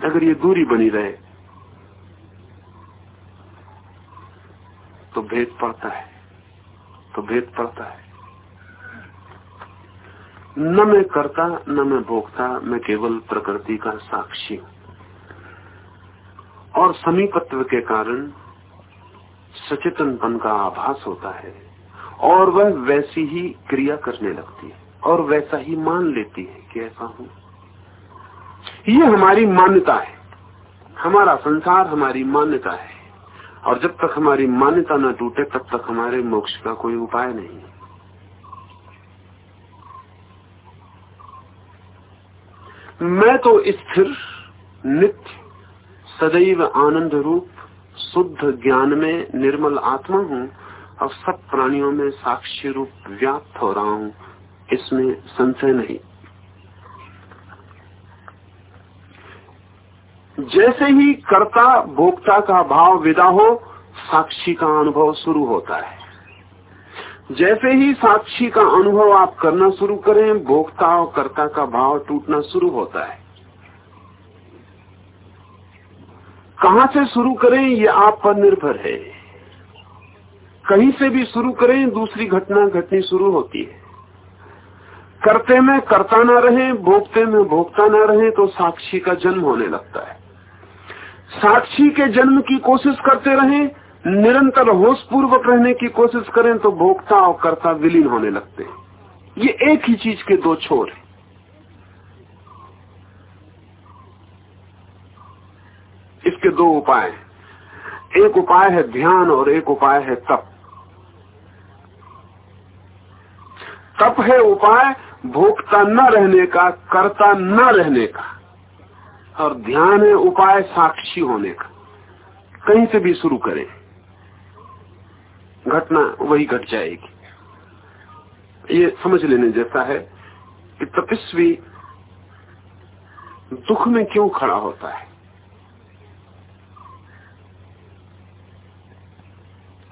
अगर ये दूरी बनी रहे तो भेद पड़ता है। तो भेद पड़ता है। न मैं करता, न मैं भोगता, मैं केवल प्रकृति का साक्षी हूँ। और समीपत्व के कारण सचेतनपन का आभास होता है और वह वैसी ही क्रिया करने लगती है और वैसा ही मान लेती है कि ऐसा हूँ। ये हमारी मान्यता है। हमारा संसार हमारी मान्यता है। और जब तक हमारी मान्यता न टूटे, तब तक हमारे मोक्ष का कोई उपाय नहीं मैं तो स्थिर, नित्य, सदैव आनंद रूप, शुद्ध ज्ञान में निर्मल आत्मा हूँ और सब प्राणियों में साक्षी रूप व्याप्त हो रहा हूँ। इसमें संशय नहीं। जैसे ही कर्ता भोक्ता का भाव विदा हो, साक्षी का अनुभव शुरू होता है। जैसे ही साक्षी का अनुभव आप करना शुरू करें, भोक्ता और कर्ता का भाव टूटना शुरू होता है। कहाँ से शुरू करें, ये आप पर निर्भर है। कहीं से भी शुरू करें, दूसरी घटना घटनी शुरू होती है। करते में करता ना रहे, भोगते में भोगता ना रहे तो साक्षी का जन्म होने लगता है। साक्षी के जन्म की कोशिश करते रहे, निरंतर होश पूर्वक रहने की कोशिश करें तो भोक्ता और कर्ता विलीन होने लगते हैं। ये एक ही चीज़ के दो छोर है। इसके दो उपाय एक उपाय है ध्यान और एक उपाय है तप। तप है उपाय भोक्ता न रहने का, करता न रहने का। और ध्यान है उपाय साक्षी होने का। कहीं से भी शुरू करें, घटना वही घट जाएगी। ये समझ लेने जैसा है कि तपस्वी दुख में क्यों खड़ा होता है?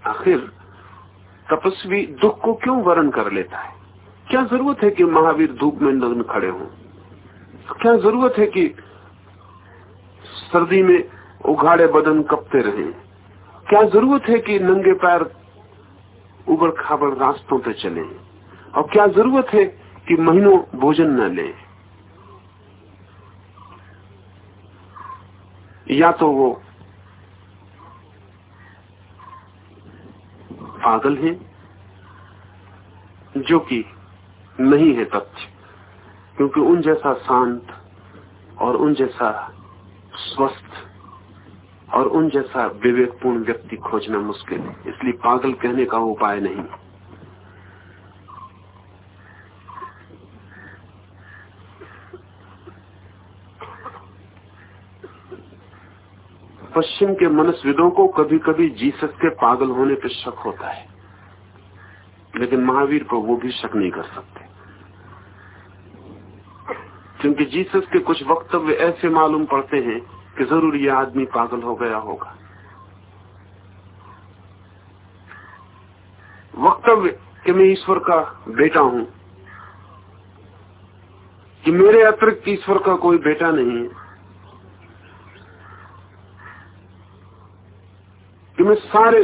आखिर तपस्वी दुख को क्यों वर्ण कर लेता है? क्या ज़रूरत है कि महावीर धूप में नग्न खड़े हों? क्या ज़रूरत है कि सर्दी में उघाड़े बदन कपते रहे। क्या ज़रूरत है कि नंगे पैर उबड़ खाबड़ रास्तों पे चले? और क्या ज़रूरत है कि महीनों भोजन न ले? या तो वो पागल है, जो कि नहीं है तथ्य, क्योंकि उन जैसा शांत और उन जैसा स्वस्थ और उन जैसा विवेकपूर्ण व्यक्ति खोजना मुश्किल है। इसलिए पागल कहने का उपाय नहीं। पश्चिम के मनस्विदों को कभी कभी जीसस के पागल होने पर शक होता है। लेकिन महावीर को वो भी शक नहीं कर सकते। क्योंकि जीसस के कुछ वक्तव्य ऐसे मालूम पड़ते हैं कि ज़रूर यह आदमी पागल हो गया होगा। वक्तव्य कि मैं ईश्वर का बेटा हूँ, कि मेरे अतिरिक्त ईश्वर का कोई बेटा नहीं है, कि मैं सारे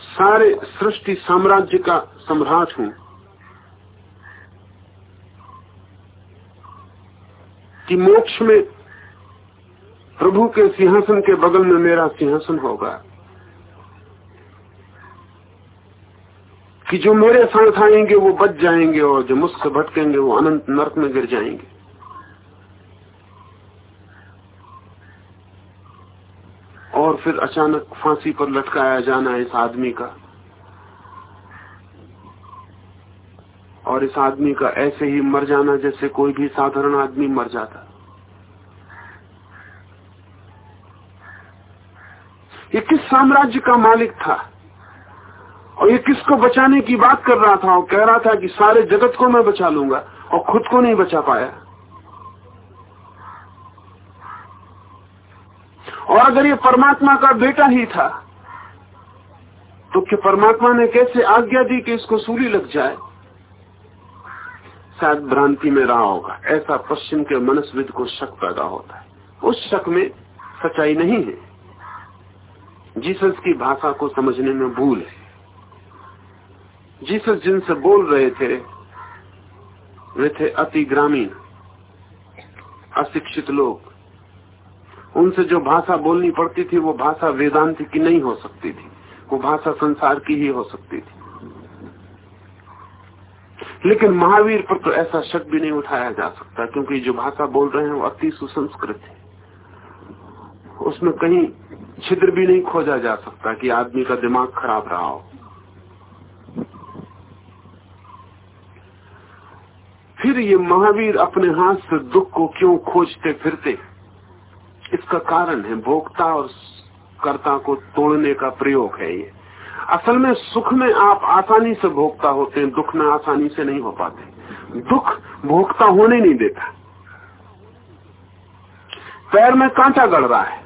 सारे सृष्टि साम्राज्य का सम्राट हूँ। कि मोक्ष में प्रभु के सिंहासन के बगल में मेरा सिंहासन होगा। कि जो मेरे साथ आएँगे, वो बच जाएँगे और जो मुझसे भटकेंगे, वो अनंत नरक में गिर जाएँगे। और फिर अचानक फांसी पर लटकाया जाना इस आदमी का। और इस आदमी का ऐसे ही मर जाना जैसे कोई भी साधारण आदमी मर जाता। ये किस साम्राज्य का मालिक था? और ये किसको बचाने की बात कर रहा था? और कह रहा था कि सारे जगत को मैं बचा लूँगा और खुद को नहीं बचा पाया। और अगर ये परमात्मा का बेटा ही था तो क्या परमात्मा ने कैसे आज्ञा दी कि इसको सूली लग जाए? शायद भ्रांति में रहा होगा। ऐसा पश्चिम के मनस्विद को शक पैदा होता है। उस शक में सच्चाई नहीं है। जीसस की भाषा को समझने में भूल है। जीसस जिनसे बोल रहे थे, वे थे अति ग्रामीण, अशिक्षित लोग। उनसे जो भाषा बोलनी पड़ती थी, वो भाषा वेदांत की नहीं हो सकती थी। वो भाषा संसार की ही हो सकती थी। लेकिन महावीर पर तो ऐसा शक भी नहीं उठाया जा सकता, क्योंकि जो भाषा बोल रहे हैं वो अति सुसंस्कृत है। उसमें कहीं छिद्र भी नहीं खोजा जा सकता कि आदमी का दिमाग खराब रहा हो। फिर ये महावीर अपने हाथ से दुख को क्यों खोजते फिरते? इसका कारण है, भोक्ता और कर्ता को तोड़ने का प्रयोग है ये। असल में सुख में आप आसानी से भोगता होते हैं, दुख में आसानी से नहीं हो पाते। दुख भोगता होने नहीं देता। पैर में कांटा गड़ रहा है।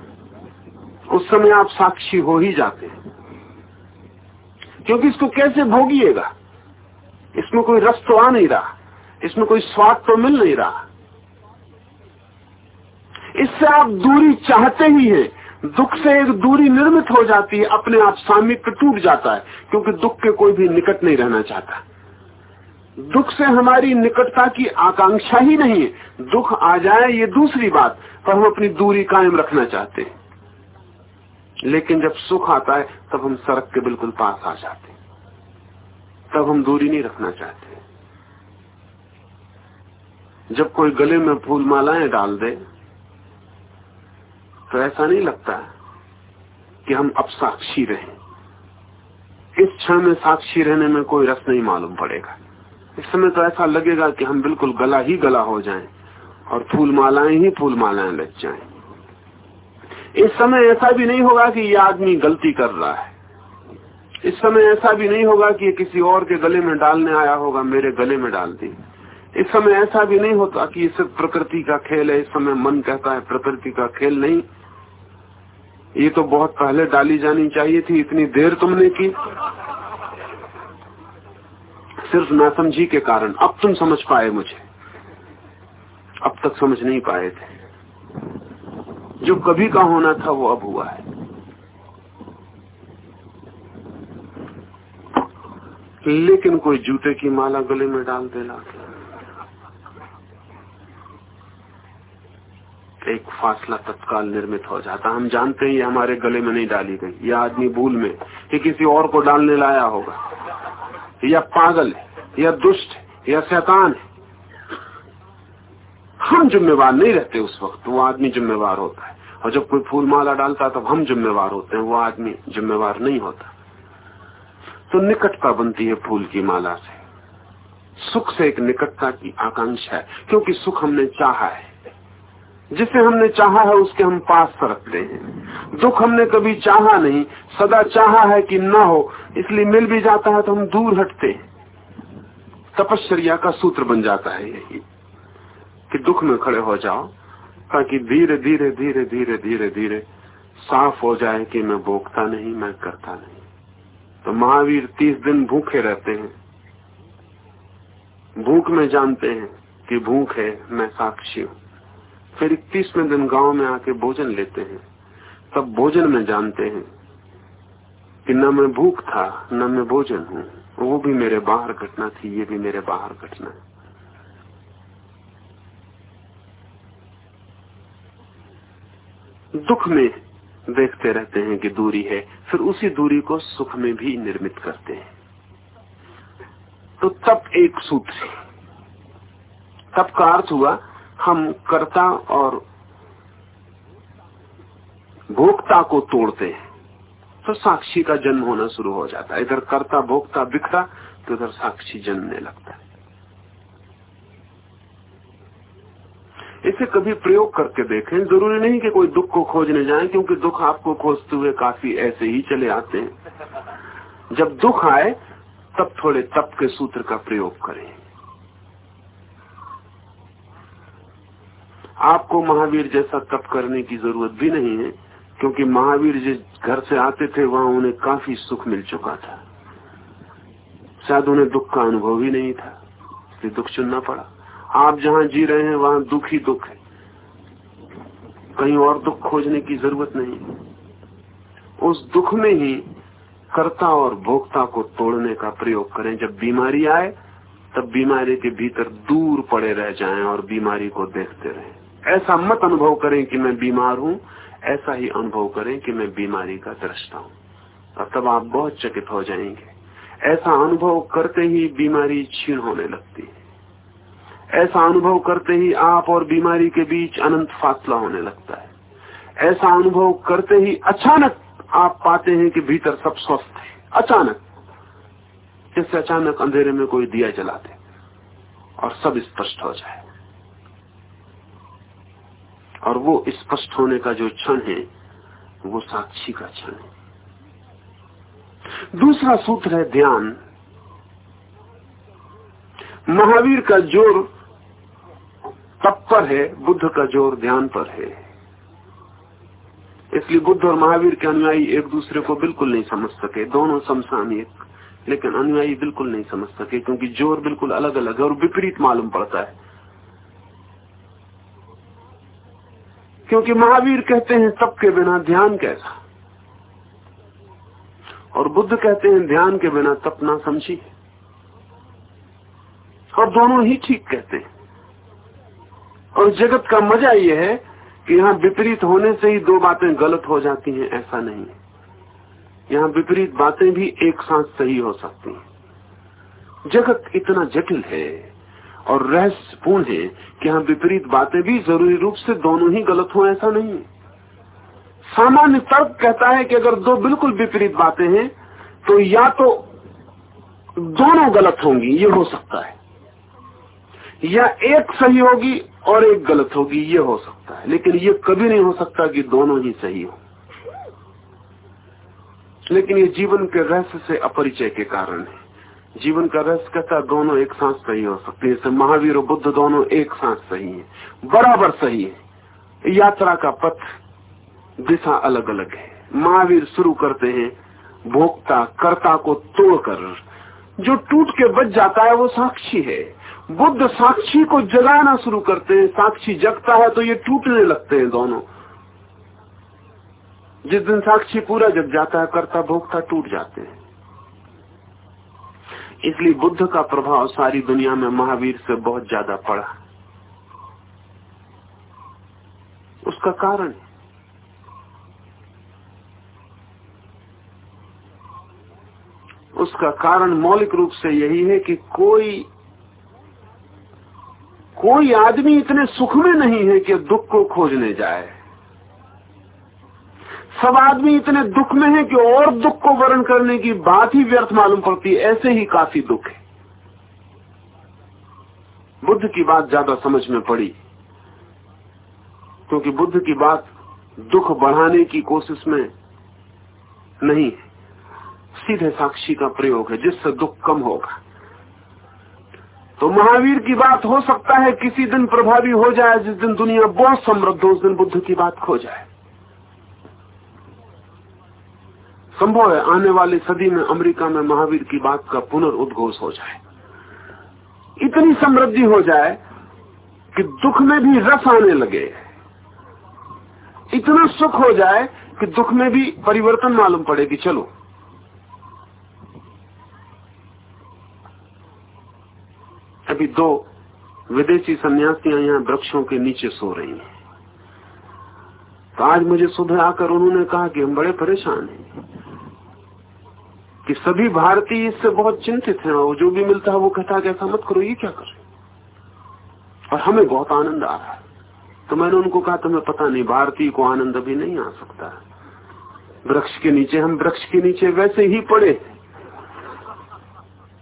उस समय आप साक्षी हो ही जाते हैं। क्योंकि इसको कैसे भोगिएगा? इसमें कोई रस तो आ नहीं रहा। इसमें कोई स्वाद तो मिल नहीं रहा। इससे आप दूरी चाहते ही हैं। दुख से एक दूरी निर्मित हो जाती है, अपने आप सामिप्य टूट जाता है, क्योंकि दुख के कोई भी निकट नहीं रहना चाहता। दुख से हमारी निकटता की आकांक्षा ही नहीं है। दुख आ जाए, ये दूसरी बात, पर हम अपनी दूरी कायम रखना चाहते हैं। लेकिन जब सुख आता है, तब हम सड़क के बिल्कुल पास आ जाते तब हम दूरी नहीं रखना चाहते जब कोई गले में फूल मालाएँ डाल दे तो ऐसा नहीं लगता कि हम अब साक्षी रहे। इस क्षण में साक्षी रहने में कोई रस नहीं मालूम पड़ेगा। इस समय तो ऐसा लगेगा कि हम बिल्कुल गला ही गला हो जाएँ और फूल मालाएँ ही फूल मालाएँ लग जाएँ। इस समय ऐसा भी नहीं होगा कि ये आदमी गलती कर रहा है। इस समय ऐसा भी नहीं होगा कि ये किसी और के गले में डालने आया होगा, मेरे गले में डाल दी। इस समय ऐसा भी नहीं होता कि ये सिर्फ़ प्रकृति का खेल है, इस समय मन कहता है प्रकृति का खेल नहीं। ये तो बहुत पहले डाली जानी चाहिए थी, इतनी देर तुमने की। सिर्फ़ नासमझी के कारण। अब तुम समझ पाए मुझे। अब तक समझ नहीं पाए थे। जो कभी का होना था, वो अब हुआ है। लेकिन कोई जूते की माला गले में डाल देना एक फासला तत्काल निर्मित हो जाता। हम जानते हैं ये हमारे गले में नहीं डाली गई। यह आदमी भूल में ये किसी और को डालने लाया होगा। या पागल है। या दुष्ट है। या शैतान है। हम जिम्मेवार नहीं रहते उस वक्त। वो आदमी जिम्मेवार होता है। और जब कोई फूल माला डालता तब हम जिम्मेवार होते हैं। वो आदमी जिम्मेवार नहीं होता। तो निकटता बनती है फूल की माला से। सुख से एक निकटता की आकांक्षा है। क्योंकि सुख हमने चाहा है। जिसे हमने चाहा है उसके हम पास रखते हैं। दुख हमने कभी चाहा नहीं, सदा चाहा है कि न हो, इसलिए मिल भी जाता है तो हम दूर हटते हैं। तपश्चर्या का सूत्र बन जाता है यही, कि दुख में खड़े हो जाओ, ताकि धीरे धीरे धीरे धीरे धीरे धीरे साफ़ हो जाए कि मैं भोगता नहीं, मैं करता नहीं। तो महावीर तीस दिन भूखे रहते हैं। भूख में जानते हैं कि भूख है, मैं साक्षी हूँ। फिर इकतीसवें दिन गाँव में आके भोजन लेते हैं। तब भोजन में जानते हैं कि न मैं भूख था, न मैं भोजन हूँ। वो भी मेरे बाहर घटना थी, ये भी मेरे बाहर घटना है। दुख में देखते रहते हैं कि दूरी है, फिर उसी दूरी को सुख में भी निर्मित करते हैं। तो तब एक सूत्र तब का अर्थ हुआ हम कर्ता और भोक्ता को तोड़ते हैं। तो साक्षी का जन्म होना शुरू हो जाता है। इधर कर्ता, भोक्ता बिखरा तो इधर साक्षी जन्मने लगता है। इसे कभी प्रयोग करके देखें। ज़रूरी नहीं कि कोई दुख को खोजने जाए, क्योंकि दुख आपको खोजते हुए काफ़ी ऐसे ही चले आते हैं। जब दुख आए, तब थोड़े तप के सूत्र का प्रयोग करें। आपको महावीर जैसा तप करने की ज़रूरत भी नहीं है, क्योंकि महावीर जिस घर से आते थे, वहाँ उन्हें काफ़ी सुख मिल चुका था। शायद उन्हें दुख का अनुभव ही नहीं था, इसलिए दुख चुनना पड़ा। आप जहाँ जी रहे हैं, वहाँ दुख ही दुख है। कहीं और दुख खोजने की ज़रूरत नहीं। उस दुख में ही कर्ता और भोक्ता को तोड़ने का प्रयोग करें। जब बीमारी आए, तब बीमारी के भीतर दूर पड़े रह जाएँ और बीमारी को देखते रहें। ऐसा मत अनुभव करें कि मैं बीमार हूँ, ऐसा ही अनुभव करें कि मैं बीमारी का दृष्टा हूँ। और तब आप बहुत चकित हो जाएँगे। ऐसा अनुभव करते ही बीमारी छीण होने लगती है। ऐसा अनुभव करते ही आप और बीमारी के बीच अनंत फासला होने लगता है। ऐसा अनुभव करते ही अचानक आप पाते हैं कि भीतर सब स्वस्थ है। अचानक। जैसे अचानक अंधेरे में कोई दिया जलाते और सब स्पष्ट हो जाए। और वो स्पष्ट होने का जो क्षण है, वो साक्षी का क्षण है। दूसरा सूत्र है ध्यान। महावीर का ज़ोर तप पर है, बुद्ध का ज़ोर ध्यान पर है। इसलिए बुद्ध और महावीर के अनुयायी एक दूसरे को बिल्कुल नहीं समझ सके, दोनों समसामयिक, लेकिन अनुयायी बिल्कुल नहीं समझ सके, क्योंकि ज़ोर बिल्कुल अलग अलग है और विपरीत मालूम पड़ता है। क्योंकि महावीर कहते हैं तप के बिना ध्यान कैसा? और बुद्ध कहते हैं, ध्यान के बिना तप ना समझी। और दोनों ही ठीक कहते हैं। और जगत का मज़ा यह है कि यहाँ विपरीत होने से ही दो बातें गलत हो जाती हैं, ऐसा नहीं। यहाँ विपरीत बातें भी एक साथ सही हो सकती हैं। जगत इतना जटिल है। और रहस्यपूर्ण है कि यहाँ विपरीत बातें भी ज़रूरी रूप से दोनों ही गलत हो, ऐसा नहीं। सामान्य तर्क कहता है कि अगर दो बिल्कुल विपरीत बातें हैं तो या तो दोनों गलत होंगी, ये हो सकता है। या एक सही होगी और एक गलत होगी, ये हो सकता है। लेकिन ये कभी नहीं हो सकता कि दोनों ही सही हो। लेकिन ये जीवन के रहस्य से अपरिचय के कारण है। जीवन का रस कहता दोनों एक साथ सही हो सकते हैं। महावीर और बुद्ध दोनों एक साथ सही है। बराबर सही है। यात्रा का पथ, दिशा अलग अलग है। महावीर शुरू करते हैं, भोक्ता, कर्ता को तोड़कर। जो टूट के बच जाता है, वो साक्षी है। बुद्ध साक्षी को जगाना शुरू करते हैं। साक्षी जगता है तो ये टूटने लगते हैं दोनों। जिस दिन साक्षी पूरा जग जाता है, कर्ता, भोक्ता टूट जाते हैं। इसलिए बुद्ध का प्रभाव सारी दुनिया में महावीर से बहुत ज़्यादा पड़ा। उसका कारण? उसका कारण मौलिक रूप से यही है कि कोई कोई आदमी इतने सुख में नहीं है कि दुख को खोजने जाए। सब आदमी इतने दुख में है कि और दुख को वर्ण करने की बात ही व्यर्थ मालूम पड़ती है ऐसे ही काफ़ी दुख है। बुद्ध की बात ज़्यादा समझ में पड़ी, क्योंकि बुद्ध की बात दुख बढ़ाने की कोशिश में नहीं है। सीधे साक्षी का प्रयोग है, जिससे दुख कम होगा। तो महावीर की बात हो सकता है, किसी दिन प्रभावी हो जाए, जिस दिन दुनिया बहुत समृद्ध हो, उस दिन बुद्ध की बात खो जाए। संभव है, आने वाली सदी में अमेरिका में महावीर की बात का पुनर्उद्घोष हो जाए। इतनी समृद्धि हो जाए कि दुख में भी रस आने लगे। इतना सुख हो जाए कि दुख में भी परिवर्तन मालूम पड़े कि चलो। अभी दो विदेशी सन्यासियाँ यहाँ वृक्षों के नीचे सो रही हैं। तो आज मुझे सुबह आकर उन्होंने कहा कि हम बड़े परेशान हैं। कि सभी भारतीय इससे बहुत चिंतित हैं और जो भी मिलता है वो कहता है ऐसा मत करो, ये क्या कर? और हमें बहुत आनंद आ रहा है। तो मैंने उनको कहा, तुम्हें पता नहीं, भारतीय को आनंद अभी नहीं आ सकता वृक्ष के नीचे, हम वृक्ष के नीचे वैसे ही पड़े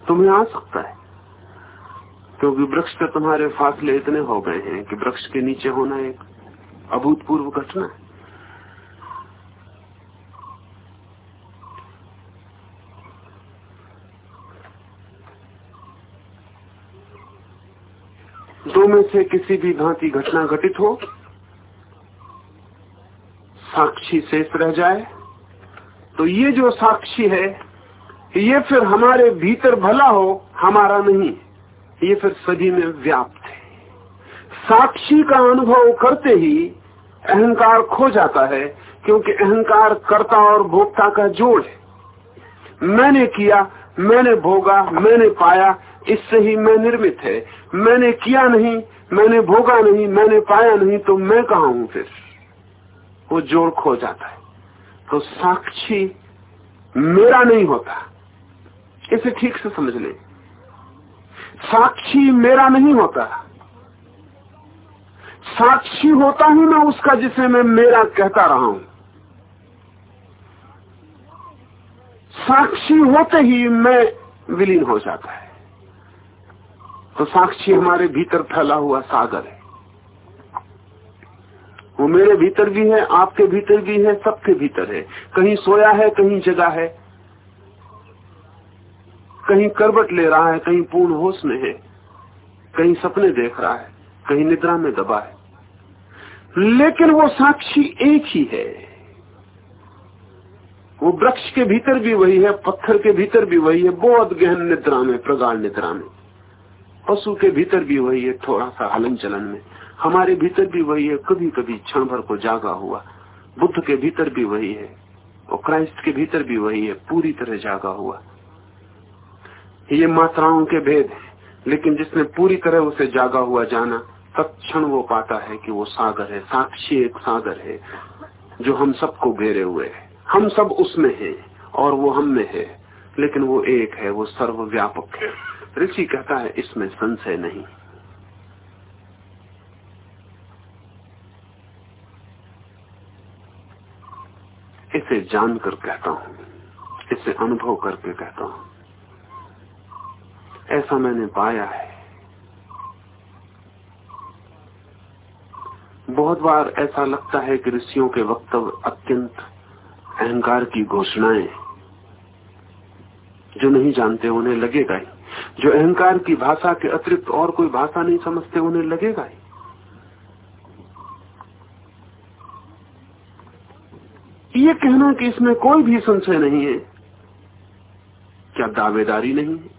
तुम्हें आ सकता है। क्योंकि वृक्ष से तुम्हारे फासले इतने हो गए हैं कि वृक्ष के नीचे होना एक अभूतपूर्व घटना है दो में से किसी भी भांति घटना घटित हो, साक्षी शेष रह जाए तो ये जो साक्षी है, ये फिर हमारे भीतर भला हो, हमारा नहीं, ये फिर सभी में व्याप्त है। साक्षी का अनुभव करते ही अहंकार खो जाता है, क्योंकि अहंकार कर्ता और भोक्ता का जोड़ है। मैंने किया, मैंने भोगा, मैंने पाया इससे ही मैं निर्मित है। मैंने किया नहीं, मैंने भोगा नहीं, मैंने पाया नहीं तो मैं कहा हूँ फिर? वो जोड़ खो जाता है। तो साक्षी मेरा नहीं होता। इसे ठीक से समझ ले। साक्षी मेरा नहीं होता। साक्षी होता हूँ मैं उसका जिसे मैं मेरा कहता रहा हूँ। साक्षी होते ही मैं विलीन हो जाता है। तो साक्षी हमारे भीतर फैला हुआ सागर है। वो मेरे भीतर भी है, आपके भीतर भी है, सबके भीतर है। कहीं सोया है, कहीं जगा है। कहीं करवट ले रहा है, कहीं पूर्ण होश में है। कहीं सपने देख रहा है, कहीं निद्रा में दबा है। लेकिन वो साक्षी एक ही है। वो वृक्ष के भीतर भी वही है, पत्थर के भीतर भी वही है, बहुत गहन निद्रा में, प्रगाढ़ निद्रा में। पशु के भीतर भी वही है थोड़ा सा हलन चलन में। हमारे भीतर भी वही है कभी कभी क्षण भर को जागा हुआ। बुद्ध के भीतर भी वही है, और क्राइस्ट के भीतर भी वही है, पूरी तरह जागा हुआ। ये मात्राओं के भेद है, लेकिन जिसने पूरी तरह उसे जागा हुआ जाना तत्क्षण वो पाता है कि वो सागर है, साक्षी एक सागर है, जो हम सबको घेरे हुए है। हम सब उसमें हैं, और वो हम में है, लेकिन वो एक है, वो सर्वव्यापक है। ऋषि कहता है, इसमें संशय नहीं। इसे जानकर कहता हूँ, इसे अनुभव करके कहता हूँ, ऐसा मैंने पाया है। बहुत बार ऐसा लगता है कि ऋषियों के वक्तव्य अत्यंत अहंकार की घोषणाएँ, जो नहीं जानते उन्हें लगेगा ही। जो अहंकार की भाषा के अतिरिक्त और कोई भाषा नहीं समझते, उन्हें लगेगा ही। ये कहना कि इसमें कोई भी संशय नहीं है, क्या दावेदारी नहीं है?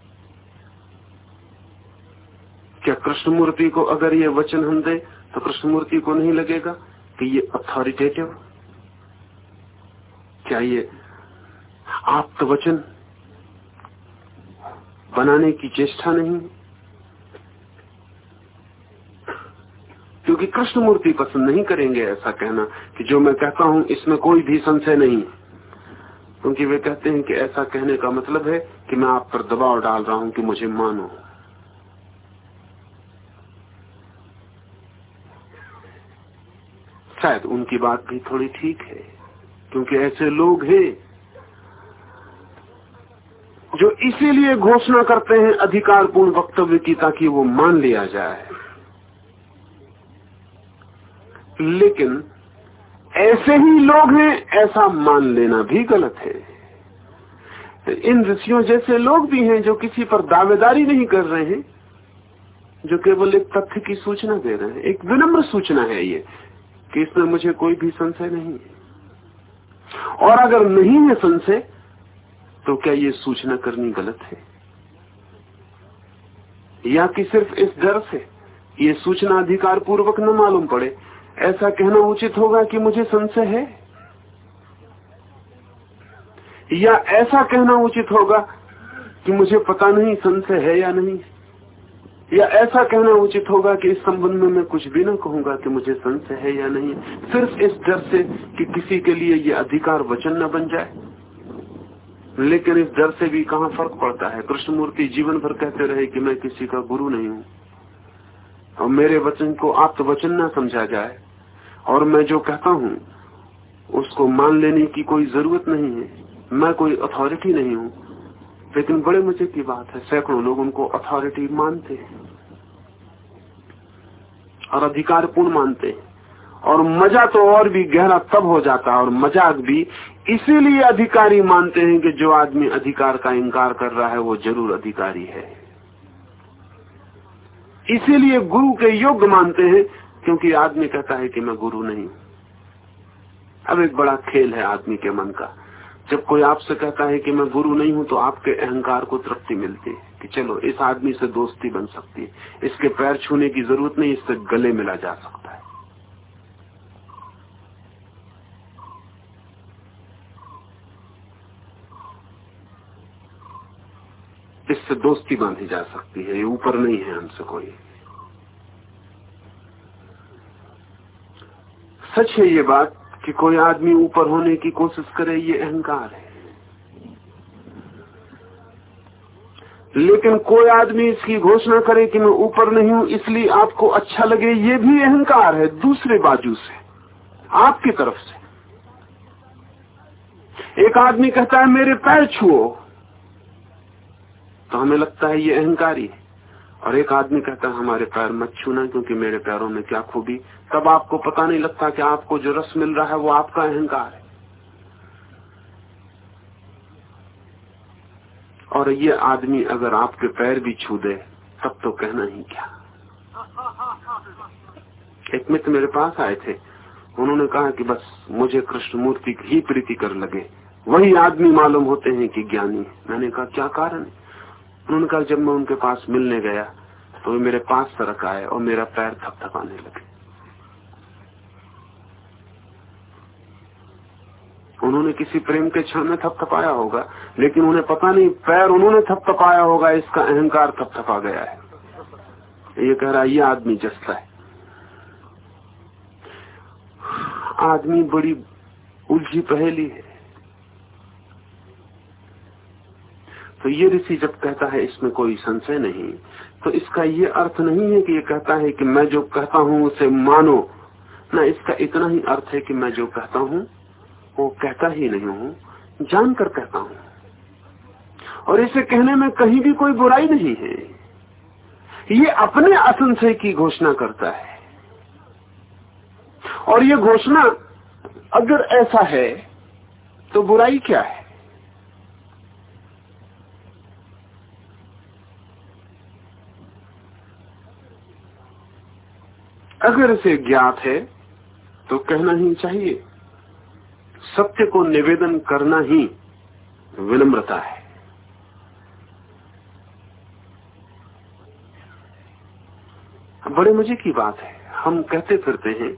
क्या कृष्णमूर्ति को अगर ये वचन हम दे तो कृष्णमूर्ति को नहीं लगेगा कि ये अथॉरिटेटिव क्या ये आप तो वचन बनाने की चेष्टा नहीं। क्योंकि कृष्ण मूर्ति पसंद नहीं करेंगे ऐसा कहना कि जो मैं कहता हूँ, इसमें कोई भी संशय नहीं। क्योंकि वे कहते हैं कि ऐसा कहने का मतलब है कि मैं आप पर दबाव डाल रहा हूँ कि मुझे मानो। शायद उनकी बात भी थोड़ी ठीक है, क्योंकि ऐसे लोग हैं जो इसीलिए घोषणा करते हैं अधिकारपूर्ण वक्तव्य की ताकि वो मान लिया जाए। लेकिन ऐसे ही लोग हैं, ऐसा मान लेना भी गलत है। तो इन ऋषियों जैसे लोग भी हैं जो किसी पर दावेदारी नहीं कर रहे हैं, जो केवल एक तथ्य की सूचना दे रहे हैं। एक विनम्र सूचना है ये, कि इसमें मुझे कोई भी संशय नहीं है। और अगर नहीं है संशय तो क्या ये सूचना करनी गलत है? या कि सिर्फ़ इस डर से ये सूचना अधिकार पूर्वक न मालूम पड़े? ऐसा कहना उचित होगा कि मुझे संशय है? या ऐसा कहना उचित होगा कि मुझे पता नहीं संशय है या नहीं? या ऐसा कहना उचित होगा कि इस संबंध में मैं कुछ भी ना कहूँगा कि मुझे संशय है या नहीं? सिर्फ़ इस डर से कि किसी के लिए ये अधिकार वचन न बन जाए? लेकिन इस डर से भी कहा फ़र्क पड़ता है? कृष्णमूर्ति जीवन भर कहते रहे कि मैं किसी का गुरु नहीं हूँ। और मेरे वचन को आप तो वचन ना समझा जाए। और मैं जो कहता हूँ, उसको मान लेने की कोई ज़रूरत नहीं है। मैं कोई अथॉरिटी नहीं हूँ। लेकिन बड़े मज़े की बात है, सैकड़ों लोग उनको अथॉरिटी मानते हैं। और अधिकार पूर्ण मानते हैं। और मज़ा तो और भी गहरा तब हो जाता है, और मज़ाक भी इसीलिए अधिकारी मानते हैं कि जो आदमी अधिकार का इंकार कर रहा है, वो ज़रूर अधिकारी है। इसीलिए गुरु के योग्य मानते हैं, क्योंकि आदमी कहता है कि मैं गुरु नहीं अब एक बड़ा खेल है आदमी के मन का। जब कोई आपसे कहता है कि मैं गुरु नहीं हूँ तो आपके अहंकार को तृप्ति मिलती है कि चलो, इस आदमी से दोस्ती बन सकती है। इसके पैर छूने की ज़रूरत नहीं, इससे गले मिला जा सकता है। इससे दोस्ती बांधी जा सकती है, ये ऊपर नहीं है हमसे कोई। सच है ये बात कि कोई आदमी ऊपर होने की कोशिश करे, ये अहंकार है। लेकिन कोई आदमी इसकी घोषणा करे कि मैं ऊपर नहीं हूँ, इसलिए आपको अच्छा लगे, ये भी अहंकार है, दूसरे बाजू से, आपकी तरफ़ से। एक आदमी कहता है, मेरे पैर छुओ। तो हमें लगता है ये अहंकारी है। और एक आदमी कहता है, हमारे पैर मत छूना, क्योंकि मेरे पैरों में क्या खूबी? तब आपको पता नहीं लगता कि आपको जो रस मिल रहा है वो आपका अहंकार है। और ये आदमी अगर आपके पैर भी छू दे, तब तो कहना ही क्या? एक मित्र मेरे पास आए थे। उन्होंने कहा कि बस, मुझे कृष्ण मूर्ति की ही प्रीति कर लगे। वही आदमी मालूम होते हैं कि ज्ञानी मैंने कहा, क्या कारण है? उन्होंने कहा जब मैं उनके पास मिलने गया तो वे मेरे पास सड़क आए और मेरा पैर थपथपाने लगे। उन्होंने किसी प्रेम के क्षण में थपथपाया होगा, लेकिन उन्हें पता नहीं, पैर उन्होंने थपथपाया होगा, इसका अहंकार थपथपा गया है। ये कह रहा ये आदमी जस्ता है। आदमी बड़ी उलझी पहेली है। तो ये ऋषि जब कहता है, इसमें कोई संशय नहीं तो इसका ये अर्थ नहीं है कि ये कहता है कि मैं जो कहता हूँ, उसे मानो। ना, इसका इतना ही अर्थ है कि मैं जो कहता हूँ, वो कहता ही नहीं हूँ, जानकर कहता हूँ। और इसे कहने में कहीं भी कोई बुराई नहीं है। ये अपने असंशय की घोषणा करता है। और ये घोषणा अगर ऐसा है तो बुराई क्या है? अगर इसे ज्ञात है तो कहना ही चाहिए। सत्य को निवेदन करना ही विनम्रता है। बड़े मज़े की बात है। हम कहते फिरते हैं,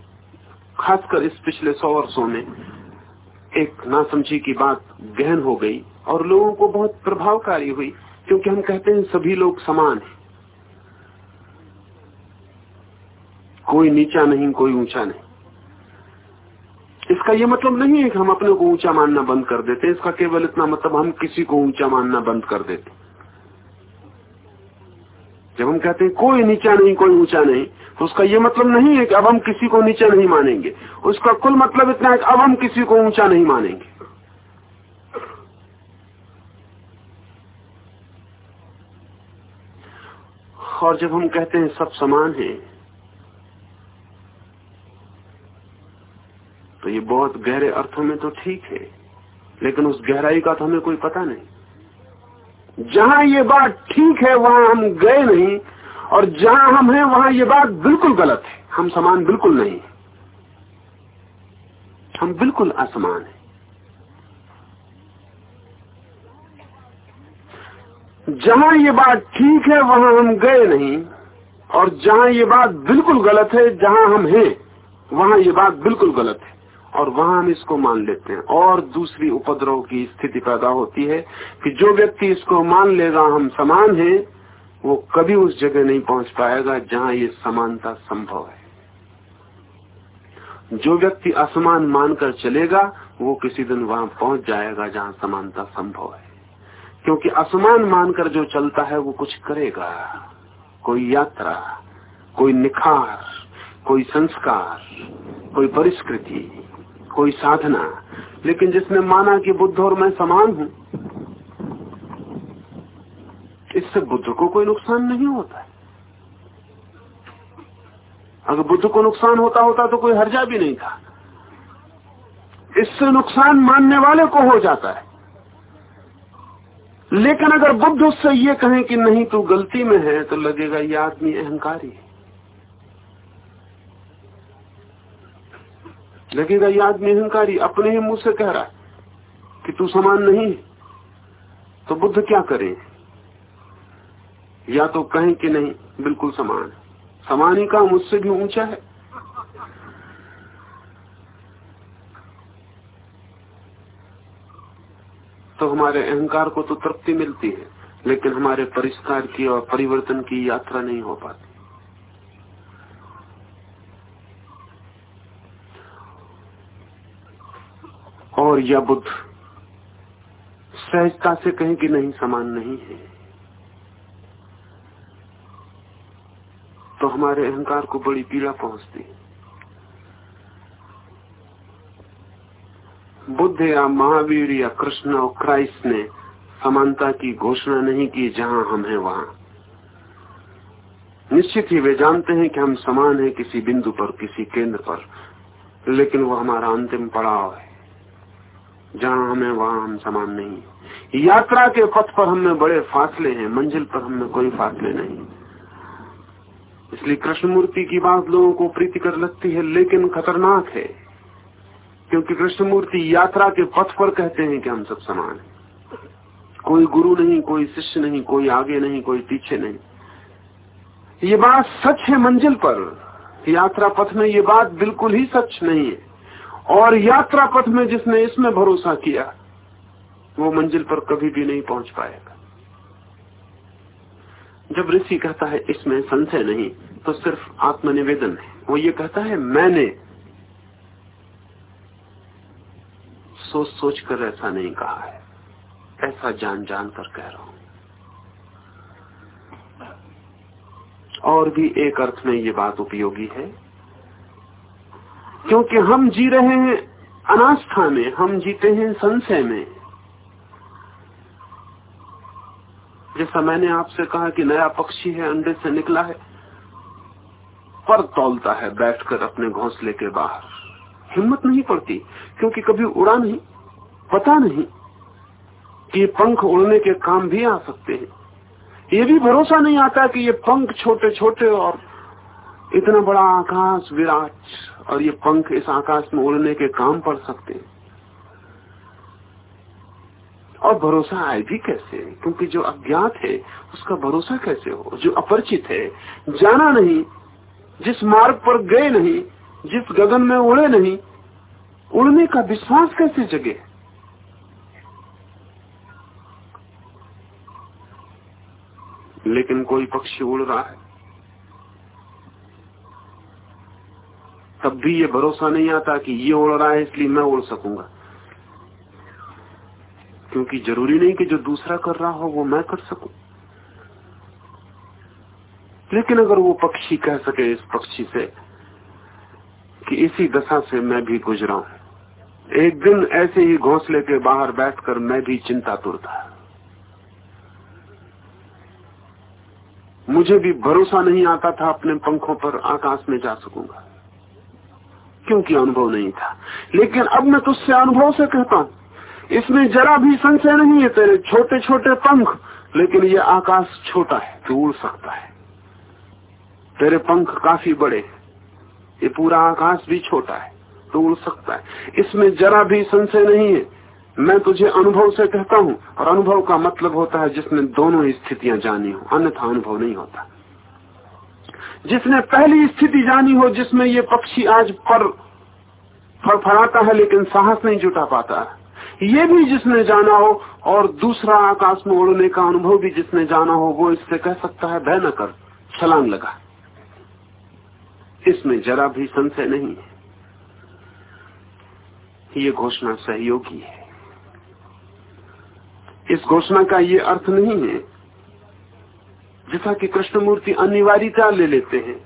खासकर इस पिछले सौ वर्षों में, एक नासमझी की बात गहन हो गई और लोगों को बहुत प्रभावकारी हुई, क्योंकि हम कहते हैं सभी लोग समान हैं। कोई नीचा नहीं, कोई ऊँचा नहीं। इसका यह मतलब नहीं है कि हम अपने को ऊँचा मानना बंद कर देते, इसका केवल इतना मतलब हम किसी को ऊँचा मानना बंद कर देते। जब हम कहते हैं कोई नीचा नहीं, कोई ऊँचा नहीं तो उसका यह मतलब नहीं है कि अब हम किसी को नीचा नहीं मानेंगे। उसका कुल मतलब इतना है कि अब हम किसी को ऊँचा नहीं मानेंगे। और जब हम कहते हैं सब समान है तो ये बहुत गहरे अर्थों में तो ठीक है, लेकिन उस गहराई का तो हमें कोई पता नहीं। जहाँ ये बात ठीक है, वहाँ हम गए नहीं, और जहाँ हम हैं, वहाँ ये बात बिल्कुल गलत है। हम समान बिल्कुल नहीं हम बिल्कुल असमान हैं। जहाँ ये बात ठीक है, वहाँ हम गए नहीं, और जहाँ ये बात बिल्कुल गलत है, जहाँ हम हैं, वहाँ ये बात बिल्कुल गलत है। और वहाँ हम इसको मान लेते हैं। और दूसरी उपद्रव की स्थिति पैदा होती है कि जो व्यक्ति इसको मान लेगा, हम समान हैं, वो कभी उस जगह नहीं पहुँच पाएगा जहाँ ये समानता संभव है। जो व्यक्ति असमान मानकर चलेगा, वो किसी दिन वहाँ पहुँच जाएगा जहाँ समानता संभव है। क्योंकि असमान मानकर जो चलता है, वो कुछ करेगा। कोई यात्रा, कोई निखार, कोई संस्कार, कोई परिस्कृति कोई साधना, लेकिन जिसने माना कि बुद्ध और मैं समान हूँ, इससे बुद्ध को कोई नुकसान नहीं होता है। अगर बुद्ध को नुकसान होता होता तो कोई हर्जा भी नहीं था। इससे नुकसान मानने वाले को हो जाता है। लेकिन अगर बुद्ध उससे ये कहें कि नहीं, तू गलती में है तो लगेगा ये आदमी अहंकारी है। लगेगा ये आदमी अहंकारी, अपने ही मुँह से कह रहा है कि तू समान नहीं तो बुद्ध क्या करे? या तो कहें कि नहीं, बिल्कुल समान समान ही का मुझसे भी ऊँचा है। तो हमारे अहंकार को तो तृप्ति मिलती है, लेकिन हमारे परिष्कार की और परिवर्तन की यात्रा नहीं हो पाती। और यह बुद्ध। सहजता से कहें कि नहीं, समान नहीं है। तो हमारे अहंकार को बड़ी पीड़ा पहुँचती। बुद्ध या महावीर या कृष्ण और क्राइस्ट ने समानता की घोषणा नहीं की, जहाँ हम हैं वहाँ। निश्चित ही वे जानते हैं कि हम समान हैं किसी बिंदु पर, किसी केंद्र पर, लेकिन वो हमारा अंतिम पड़ाव है। जहाँ हमें वहाँ हम समान नहीं। यात्रा के पथ पर हमें बड़े फासले हैं, मंजिल पर हमें कोई फासले नहीं। इसलिए कृष्णमूर्ति की बात लोगों को प्रीतिकर लगती है, लेकिन खतरनाक है। क्योंकि कृष्णमूर्ति यात्रा के पथ पर कहते हैं कि हम सब समान हैं। कोई गुरु नहीं, कोई शिष्य नहीं, कोई आगे नहीं, कोई पीछे नहीं। ये बात सच है मंजिल पर। यात्रा पथ में ये बात बिल्कुल ही सच नहीं है। और यात्रा पथ में जिसने इसमें भरोसा किया, वो मंजिल पर कभी भी नहीं पहुँच पाएगा। जब ऋषि कहता है, इसमें संशय नहीं तो सिर्फ़ आत्मनिवेदन है। वो ये कहता है, मैंने सोच सोच कर ऐसा नहीं कहा है। ऐसा जान जान कर कह रहा हूँ। और भी एक अर्थ में ये बात उपयोगी है क्योंकि हम जी रहे हैं अनास्था में, हम जीते हैं संशय में। जैसा मैंने आपसे कहा कि नया पक्षी है, अंडे से निकला है, पर तौलता है बैठकर अपने घोंसले के बाहर। हिम्मत नहीं पड़ती, क्योंकि कभी उड़ा नहीं, पता नहीं कि पंख उड़ने के काम भी आ सकते हैं। ये भी भरोसा नहीं आता कि ये पंख छोटे छोटे और इतना बड़ा आकाश विराट और ये पंख इस आकाश में उड़ने के काम पड़ सकते हैं। और भरोसा आए भी कैसे? क्योंकि जो अज्ञात है, उसका भरोसा कैसे हो? जो अपरिचित है, जाना नहीं, जिस मार्ग पर गए नहीं, जिस गगन में उड़े नहीं, उड़ने का विश्वास कैसे जगे? लेकिन कोई पक्षी उड़ रहा है। तब भी ये भरोसा नहीं आता कि ये उड़ रहा है, इसलिए मैं उड़ सकूँगा। क्योंकि ज़रूरी नहीं कि जो दूसरा कर रहा हो, वो मैं कर सकूँ। लेकिन अगर वो पक्षी कह सके इस पक्षी से कि इसी दशा से मैं भी गुजरा हूँ, एक दिन ऐसे ही घोंसले के बाहर बैठकर मैं भी चिंता तुरता मुझे भी भरोसा नहीं आता था अपने पंखों पर आकाश में जा सकूँगा। क्योंकि अनुभव नहीं था। लेकिन अब मैं तुझसे अनुभव से कहता हूँ, इसमें जरा भी संशय नहीं है तेरे छोटे छोटे पंख, लेकिन ये आकाश छोटा है तू उड़ सकता है। तेरे पंख काफ़ी बड़े ये पूरा आकाश भी छोटा है तो उड़ सकता है। इसमें जरा भी संशय नहीं है। मैं तुझे अनुभव से कहता हूँ, और अनुभव का मतलब होता है जिसने दोनों स्थितियाँ जानी हो, अन्यथा अनुभव नहीं होता। जिसने पहली स्थिति जानी हो, जिसमें ये पक्षी आज पर फड़फड़ाता है, लेकिन साहस नहीं जुटा पाता ये भी जिसने जाना हो, और दूसरा आकाश में उड़ने का अनुभव भी जिसने जाना हो, वो इससे कह सकता है, भय न कर, छलांग लगा। इसमें जरा भी संशय नहीं है। ये घोषणा सहयोगी है। इस घोषणा का ये अर्थ नहीं है जैसा कि कृष्णमूर्ति अनिवार्यता ले लेते हैं,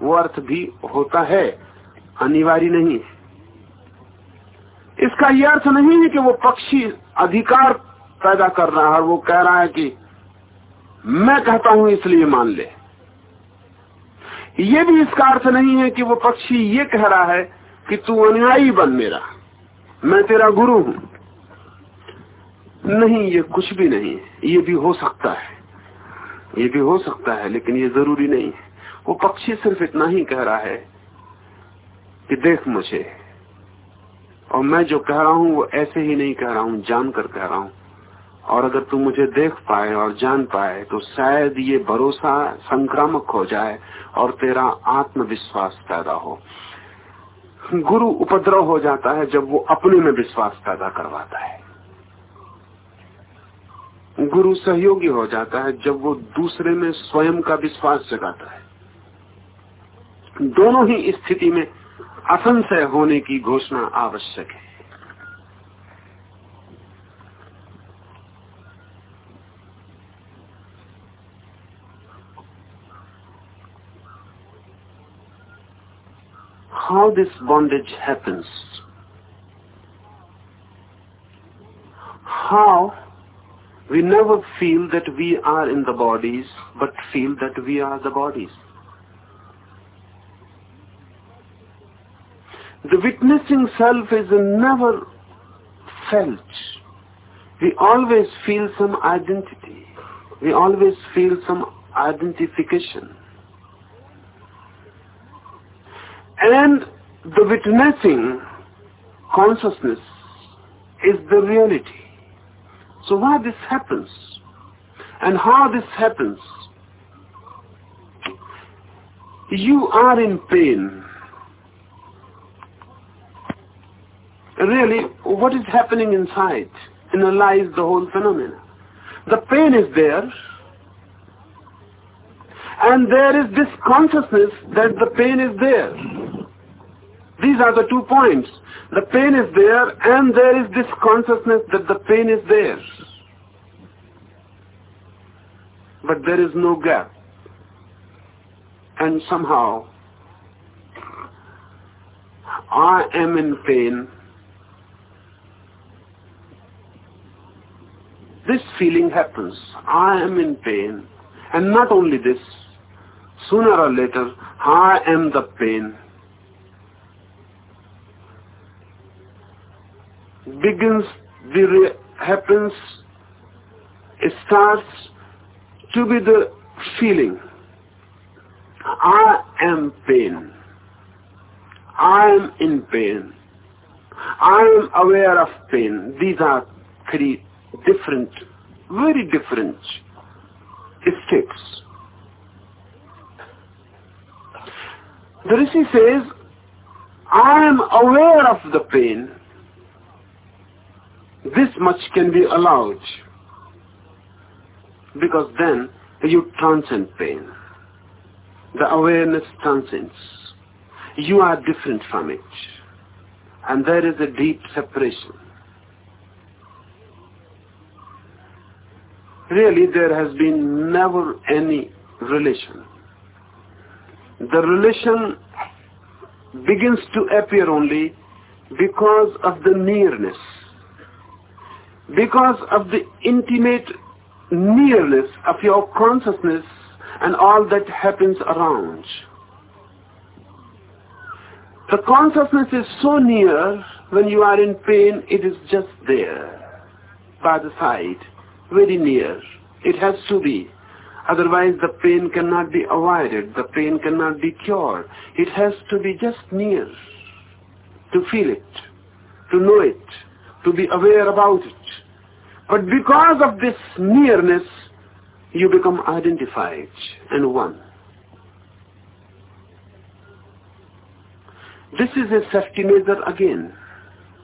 वो अर्थ भी होता है, अनिवार्य नहीं है। इसका यह अर्थ नहीं है कि वो पक्षी अधिकार पैदा कर रहा है, वो कह रहा है कि मैं कहता हूँ इसलिए मान ले। ये भी इसका अर्थ नहीं है कि वो पक्षी ये कह रहा है कि तू अनुयायी बन मेरा, मैं तेरा गुरु हूँ। नहीं, ये कुछ भी नहीं है, ये भी हो सकता है। ये भी हो सकता है, लेकिन ये ज़रूरी नहीं है। वो पक्षी सिर्फ़ इतना ही कह रहा है कि देख मुझे। और मैं जो कह रहा हूँ, वो ऐसे ही नहीं कह रहा हूँ, जानकर कह रहा हूँ। और अगर तू मुझे देख पाए और जान पाए तो शायद ये भरोसा संक्रामक हो जाए और तेरा आत्मविश्वास पैदा हो। गुरु उपद्रव हो जाता है जब वो अपने में विश्वास पैदा करवाता है। गुरु सहयोगी हो जाता है जब वो दूसरे में स्वयं का विश्वास जगाता है दोनों ही स्थिति में असंशय होने की घोषणा आवश्यक है how this bondage happens. We never feel that we are in the bodies, but feel that we are the bodies. The witnessing self is never felt. We always feel some identity. We always feel some identification. And the witnessing consciousness is the reality. So why this happens and how this happens, you are in pain. Really, what is happening inside analyze the whole phenomena. The pain is there, and there is this consciousness that the pain is there. These are the two points. The pain is there and there is this consciousness that the pain is there. But there is no gap. And somehow I am in pain. This feeling happens. I am in pain. And not only this, sooner or later, I am the pain. Begins, the happens, it starts to be the feeling. I am pain. I am in pain. I am aware of pain. These are three different, very different states. The Rishi says, I am aware of the pain. This much can be allowed. Because then you transcend pain. The awareness transcends. You are different from it. And there is a deep separation. Really, there has been never any relation. The relation begins to appear only because of the nearness, because of the intimate nearness of your consciousness and all that happens around. The consciousness is so near, when you are in pain, it is just there, by the side, very near. It has to be. Otherwise the pain cannot be avoided, the pain cannot be cured. It has to be just near, to feel it, to know it, to be aware about it. But because of this nearness, you become identified and one. This is a safety measure again.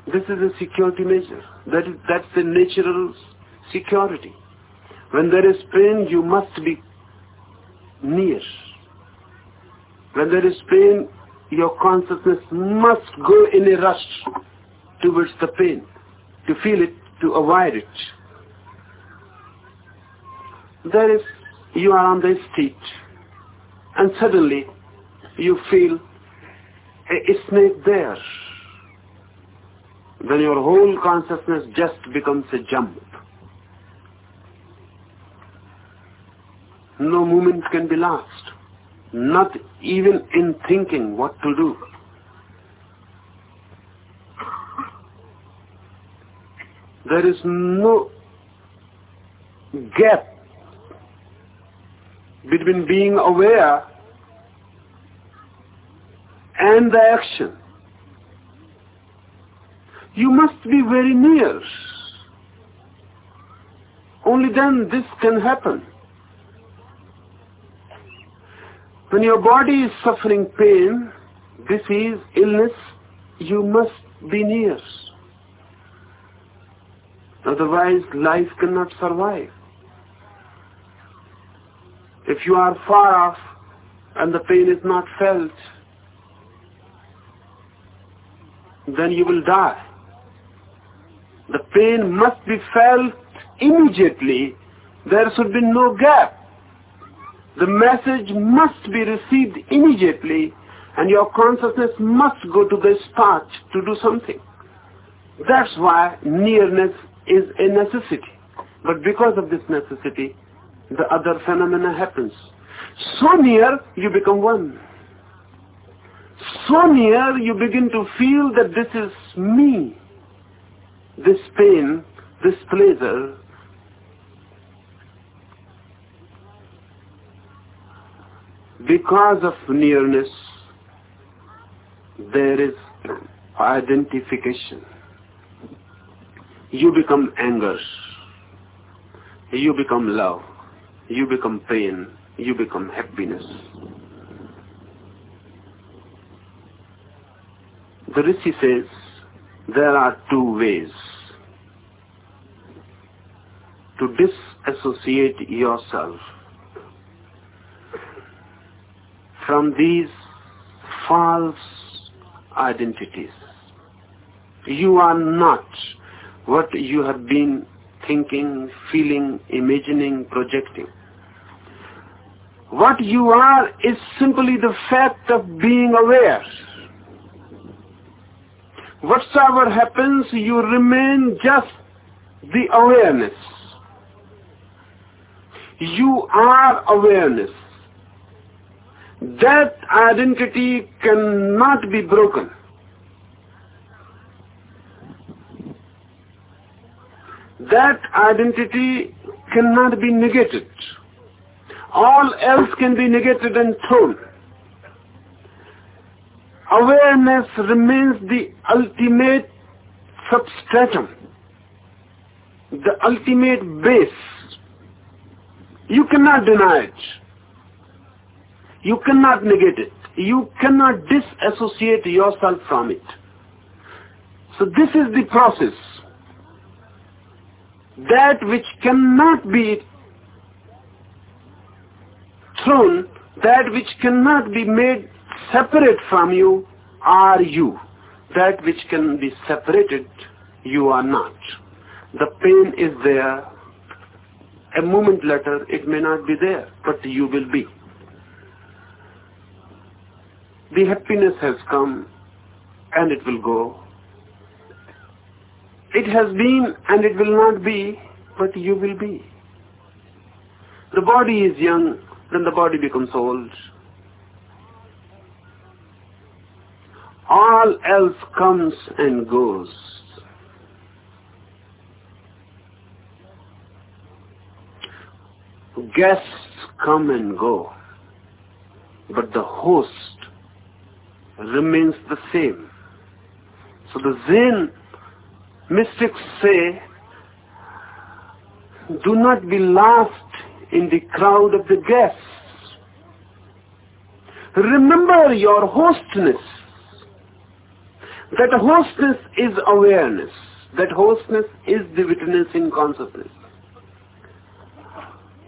This is a security measure. That is, that's the natural security. When there is pain, you must be near. When there is pain, your consciousness must go in a rush towards the pain, to feel it, to avoid it. There is, you are on the street, and suddenly you feel eh, a snake there. Then your whole consciousness just becomes a jump. No moment can be lost. Not even in thinking what to do. There is no gap between being aware and the action. You must be very near. Only then this can happen. When your body is suffering pain, disease, illness, you must be near. Otherwise, life cannot survive. If you are far off and the pain is not felt, then you will die. The pain must be felt immediately. There should be no gap. The message must be received immediately and your consciousness must go to the spot to do something. That's why nearness is a necessity. But because of this necessity, the other phenomena happens. So near, you become one. So near, you begin to feel that this is me. This pain, this pleasure, because of nearness, there is identification. You become anger. You become love you become pain, you become happiness. The Rishi says there are two ways to disassociate yourself from these false identities. You are not what you have been thinking, feeling, imagining, projecting. What you are is simply the fact of being aware. Whatsoever happens, you remain just the awareness. You are awareness. That identity cannot be broken. That identity cannot be negated all else can be negated and thrown. Awareness remains the ultimate substratum, the ultimate base. You cannot deny it. You cannot negate it. You cannot disassociate yourself from it. So this is the process. That which cannot be thrown that which cannot be made separate from you are you. That which can be separated, you are not. The pain is there. A moment later, it may not be there, but you will be. The happiness has come and it will go. It has been and it will not be, but you will be. The body is young, then the body becomes old. All else comes and goes. Guests come and go, but the host remains the same. So the Zen mystics say, do not be lost in the crowd of the guests. Remember your hostness. That hostness is awareness. That hostness is the witnessing consciousness.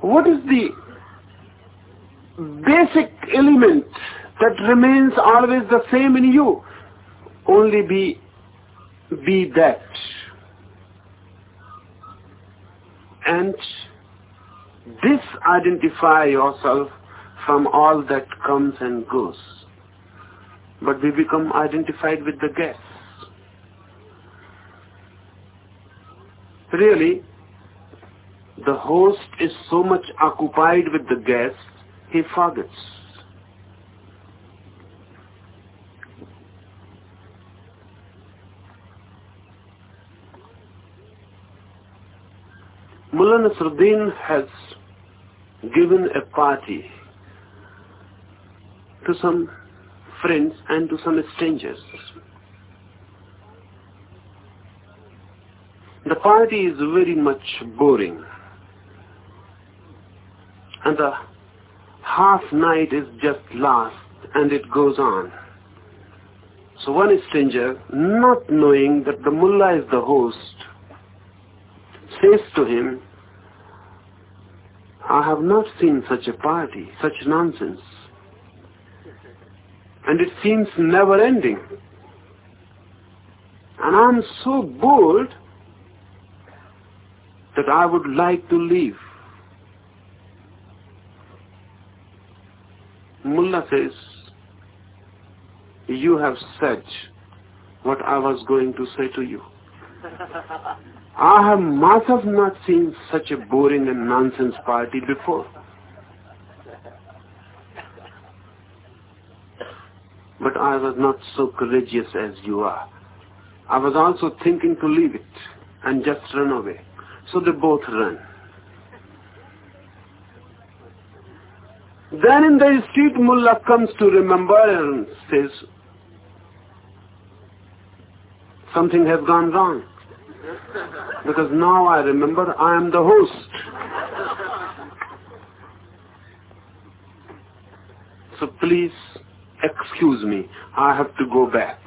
What is the basic element that remains always the same in you? Only be, be that. And disidentify yourself from all that comes and goes. But we become identified with the guests. Really, the host is so much occupied with the guests, he forgets. Mullah Nasruddin has given a party to some friends and to some strangers. The party is very much boring. And the half night is just last and it goes on. So one stranger, not knowing that the mullah is the host, says to him, I have not seen such a party, such nonsense. And it seems never ending. And I'm so bored that I would like to leave. Mullah says, you have said what I was going to say to you. I have myself not seen such a boring and nonsense party before. But I was not so courageous as you are. I was also thinking to leave it and just run away. So they both ran. Then in the street, Mullah comes to remember and says, something has gone wrong. Because now I remember I am the host. So please excuse me. I have to go back.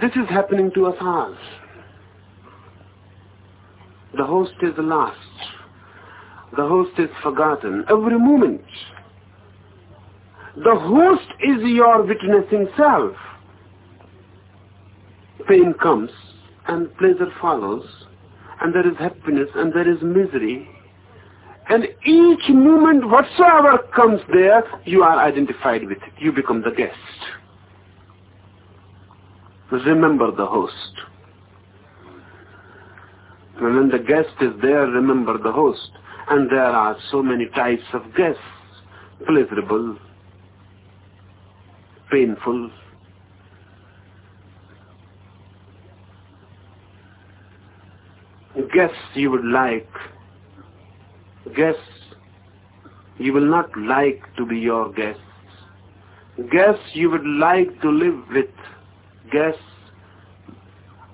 This is happening to us all. The host is lost. The host is forgotten every moment. The host is your witnessing self pain comes and pleasure follows and there is happiness and there is misery. And each moment whatsoever comes there you are identified with it. You become the guest. Remember the host. And when the guest is there remember the host. And there are so many types of guests. Pleasurable painful guests you would like, guests you will not like to be your guests, guests you would like to live with, guests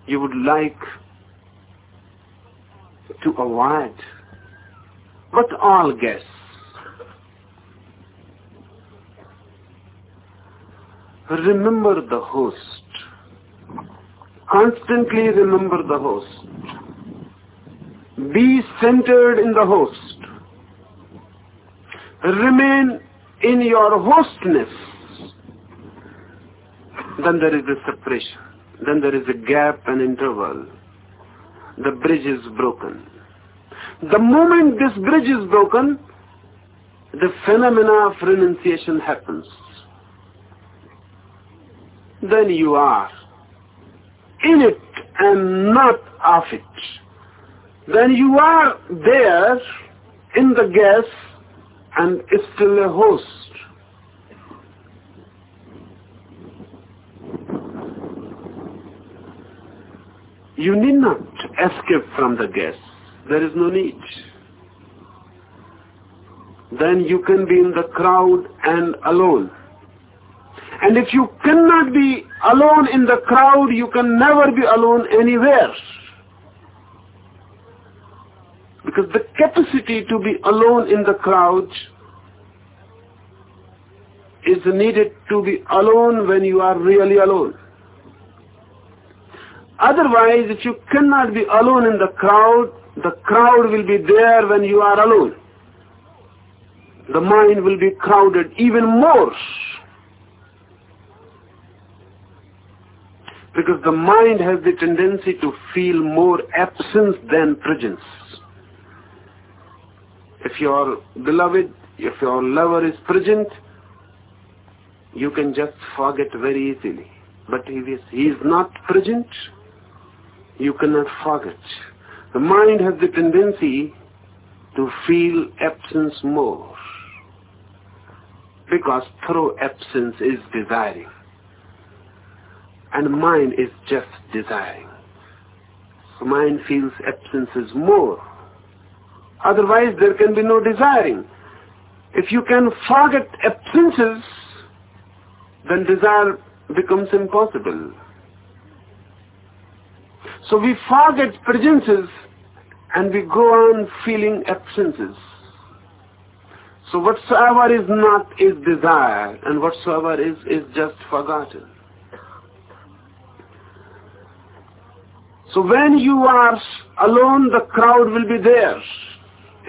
you would like to avoid, but all guests. Remember the host. Constantly remember the host. Be centered in the host. Remain in your hostness, then there is a separation. Then there is a gap and interval. The bridge is broken. The moment this bridge is broken, the phenomena of renunciation happens. Then you are in it and not of it. Then you are there in the gas and still a host. You need not escape from the gas. There is no need. Then you can be in the crowd and alone. And if you cannot be alone in the crowd, you can never be alone anywhere. Because the capacity to be alone in the crowd is needed to be alone when you are really alone. Otherwise, if you cannot be alone in the crowd, the crowd will be there when you are alone. The mind will be crowded even more. Because the mind has the tendency to feel more absence than presence. If your beloved, if your lover is present, you can just forget very easily. But if he is not present, you cannot forget. The mind has the tendency to feel absence more because through absence is desiring and mind is just desiring. So mind feels absence is more. Otherwise there can be no desiring. If you can forget absences, then desire becomes impossible. So we forget presences and we go on feeling absences. So whatsoever is not is desire and whatsoever is is just forgotten. So when you are alone, the crowd will be there.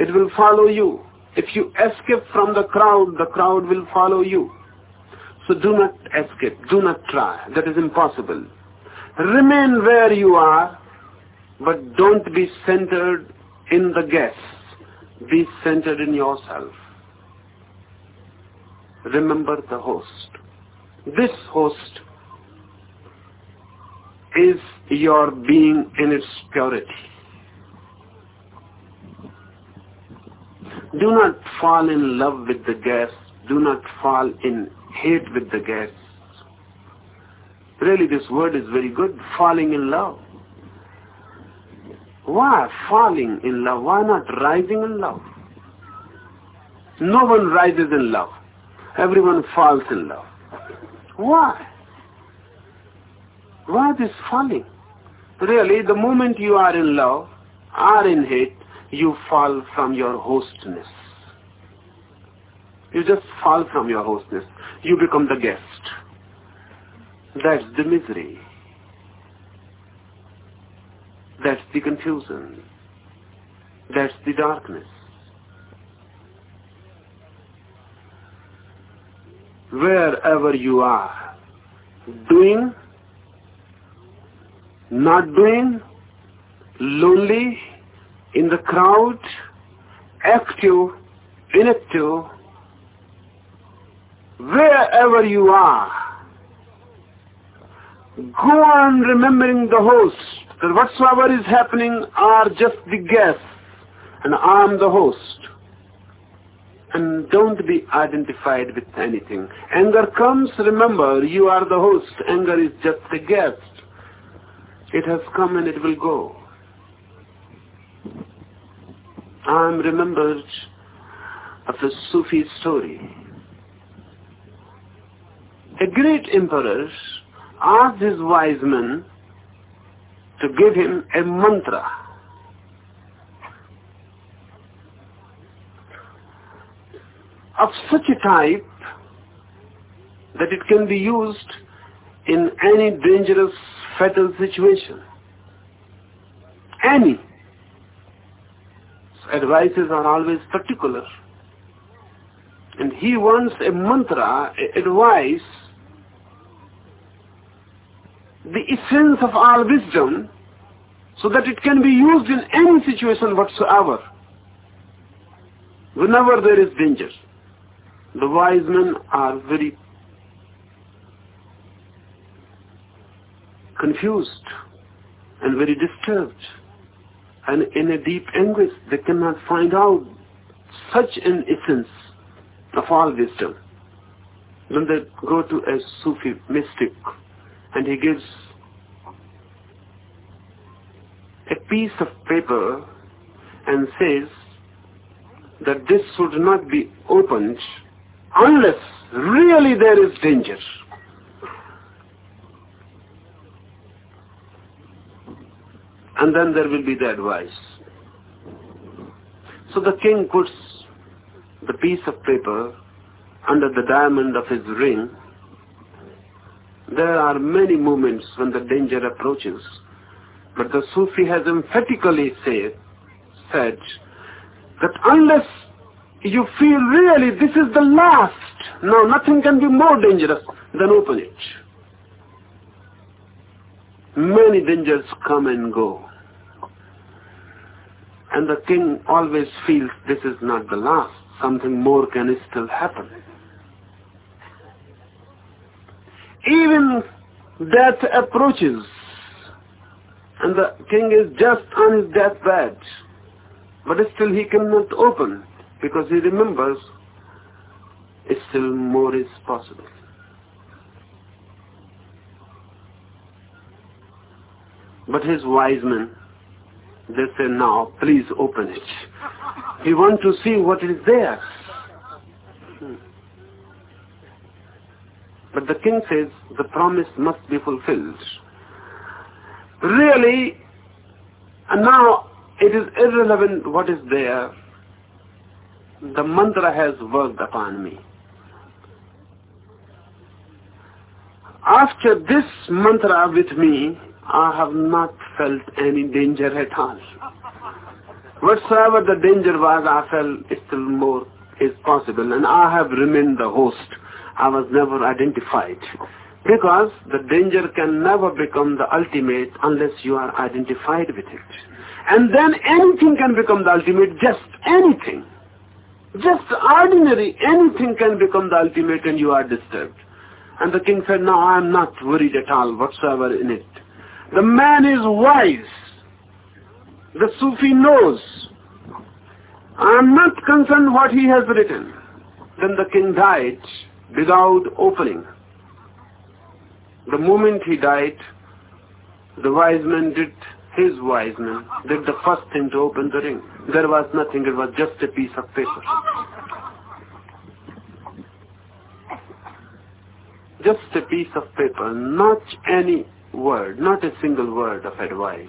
It will follow you. If you escape from the crowd, the crowd will follow you. So do not escape. Do not try. That is impossible. Remain where you are, but don't be centered in the guests. Be centered in yourself. Remember the host. This host is your being in its purity. Do not fall in love with the guests. Do not fall in hate with the guests. Really, this word is very good, falling in love. Why falling in love? Why not rising in love? No one rises in love. Everyone falls in love. Why? Why this falling? Really, the moment you are in love, are in hate, you fall from your hostness. You just fall from your hostness. You become the guest. That's the misery. That's the confusion. That's the darkness. Wherever you are, doing, not doing, lonely, in the crowd, active, inactive, wherever you are, go on remembering the host, that whatsoever is happening are just the guests, and I am the host. And don't be identified with anything. Anger comes, remember, you are the host. Anger is just the guest. It has come and it will go. I am remembered of a Sufi story. A great emperor asked his wise men to give him a mantra. Of such a type that it can be used in any dangerous fatal situation. Any. Advices are always particular. And he wants a mantra, a advice, the essence of all wisdom, so that it can be used in any situation whatsoever. Whenever there is danger, the wise men are very confused and very disturbed and in a deep anguish they cannot find out such an essence of all wisdom. When they go to a Sufi mystic and he gives a piece of paper and says that this should not be opened unless really there is danger. And then there will be the advice. So the king puts the piece of paper under the diamond of his ring. There are many moments when the danger approaches, but the Sufi has emphatically said, said that unless you feel really this is the last, now nothing can be more dangerous than open it. Many dangers come and go. And the king always feels this is not the last, something more can still happen. Even death approaches, and the king is just on his deathbed, but still he cannot open because he remembers still more is possible. But his wise men, they say, now, please open it. We want to see what is there. But the king says, the promise must be fulfilled. Really, and now it is irrelevant what is there. The mantra has worked upon me. After this mantra with me, I have not felt any danger at all. Whatsoever the danger was, I felt still more is possible, and I have remained the host. I was never identified. Because the danger can never become the ultimate unless you are identified with it. And then anything can become the ultimate, just anything. Just ordinary, anything can become the ultimate and you are disturbed. And the king said, no, I am not worried at all whatsoever in it. The man is wise. The Sufi knows. I am not concerned what he has written. Then the king died without opening. The moment he died, the wise man did his wise man did the first thing to open the ring. There was nothing, it was just a piece of paper. Just a piece of paper, not any word, not a single word of advice.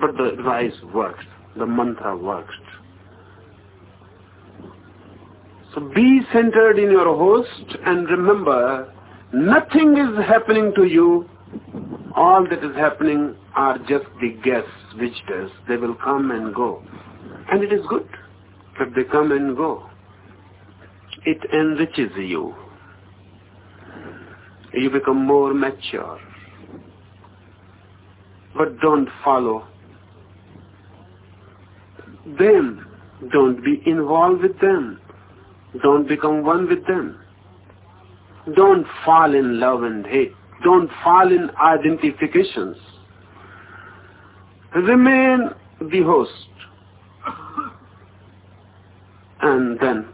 But the advice worked, the mantra worked. So be centered in your host and remember, nothing is happening to you. All that is happening are just the guests, visitors. They will come and go. And it is good that they come and go. It enriches you you become more mature. But don't follow them. Don't be involved with them. Don't become one with them. Don't fall in love and hate. Don't fall in identifications. Remain the host. And then,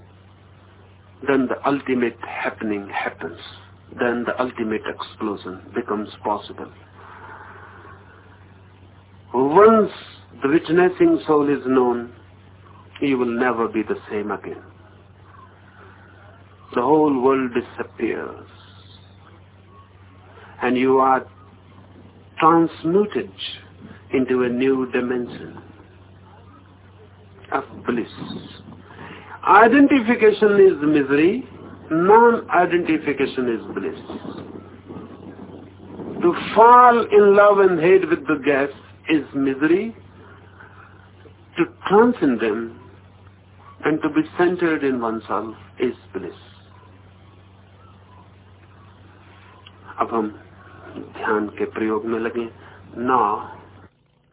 then the ultimate happening happens then the ultimate explosion becomes possible. Once the witnessing soul is known, you will never be the same again. The whole world disappears. And you are transmuted into a new dimension of bliss. Identification is misery, non-identification is bliss. To fall in love and hate with the guests is misery. To transcend them and to be centered in oneself is bliss. अब हम ध्यान के प्रयोग में लगे now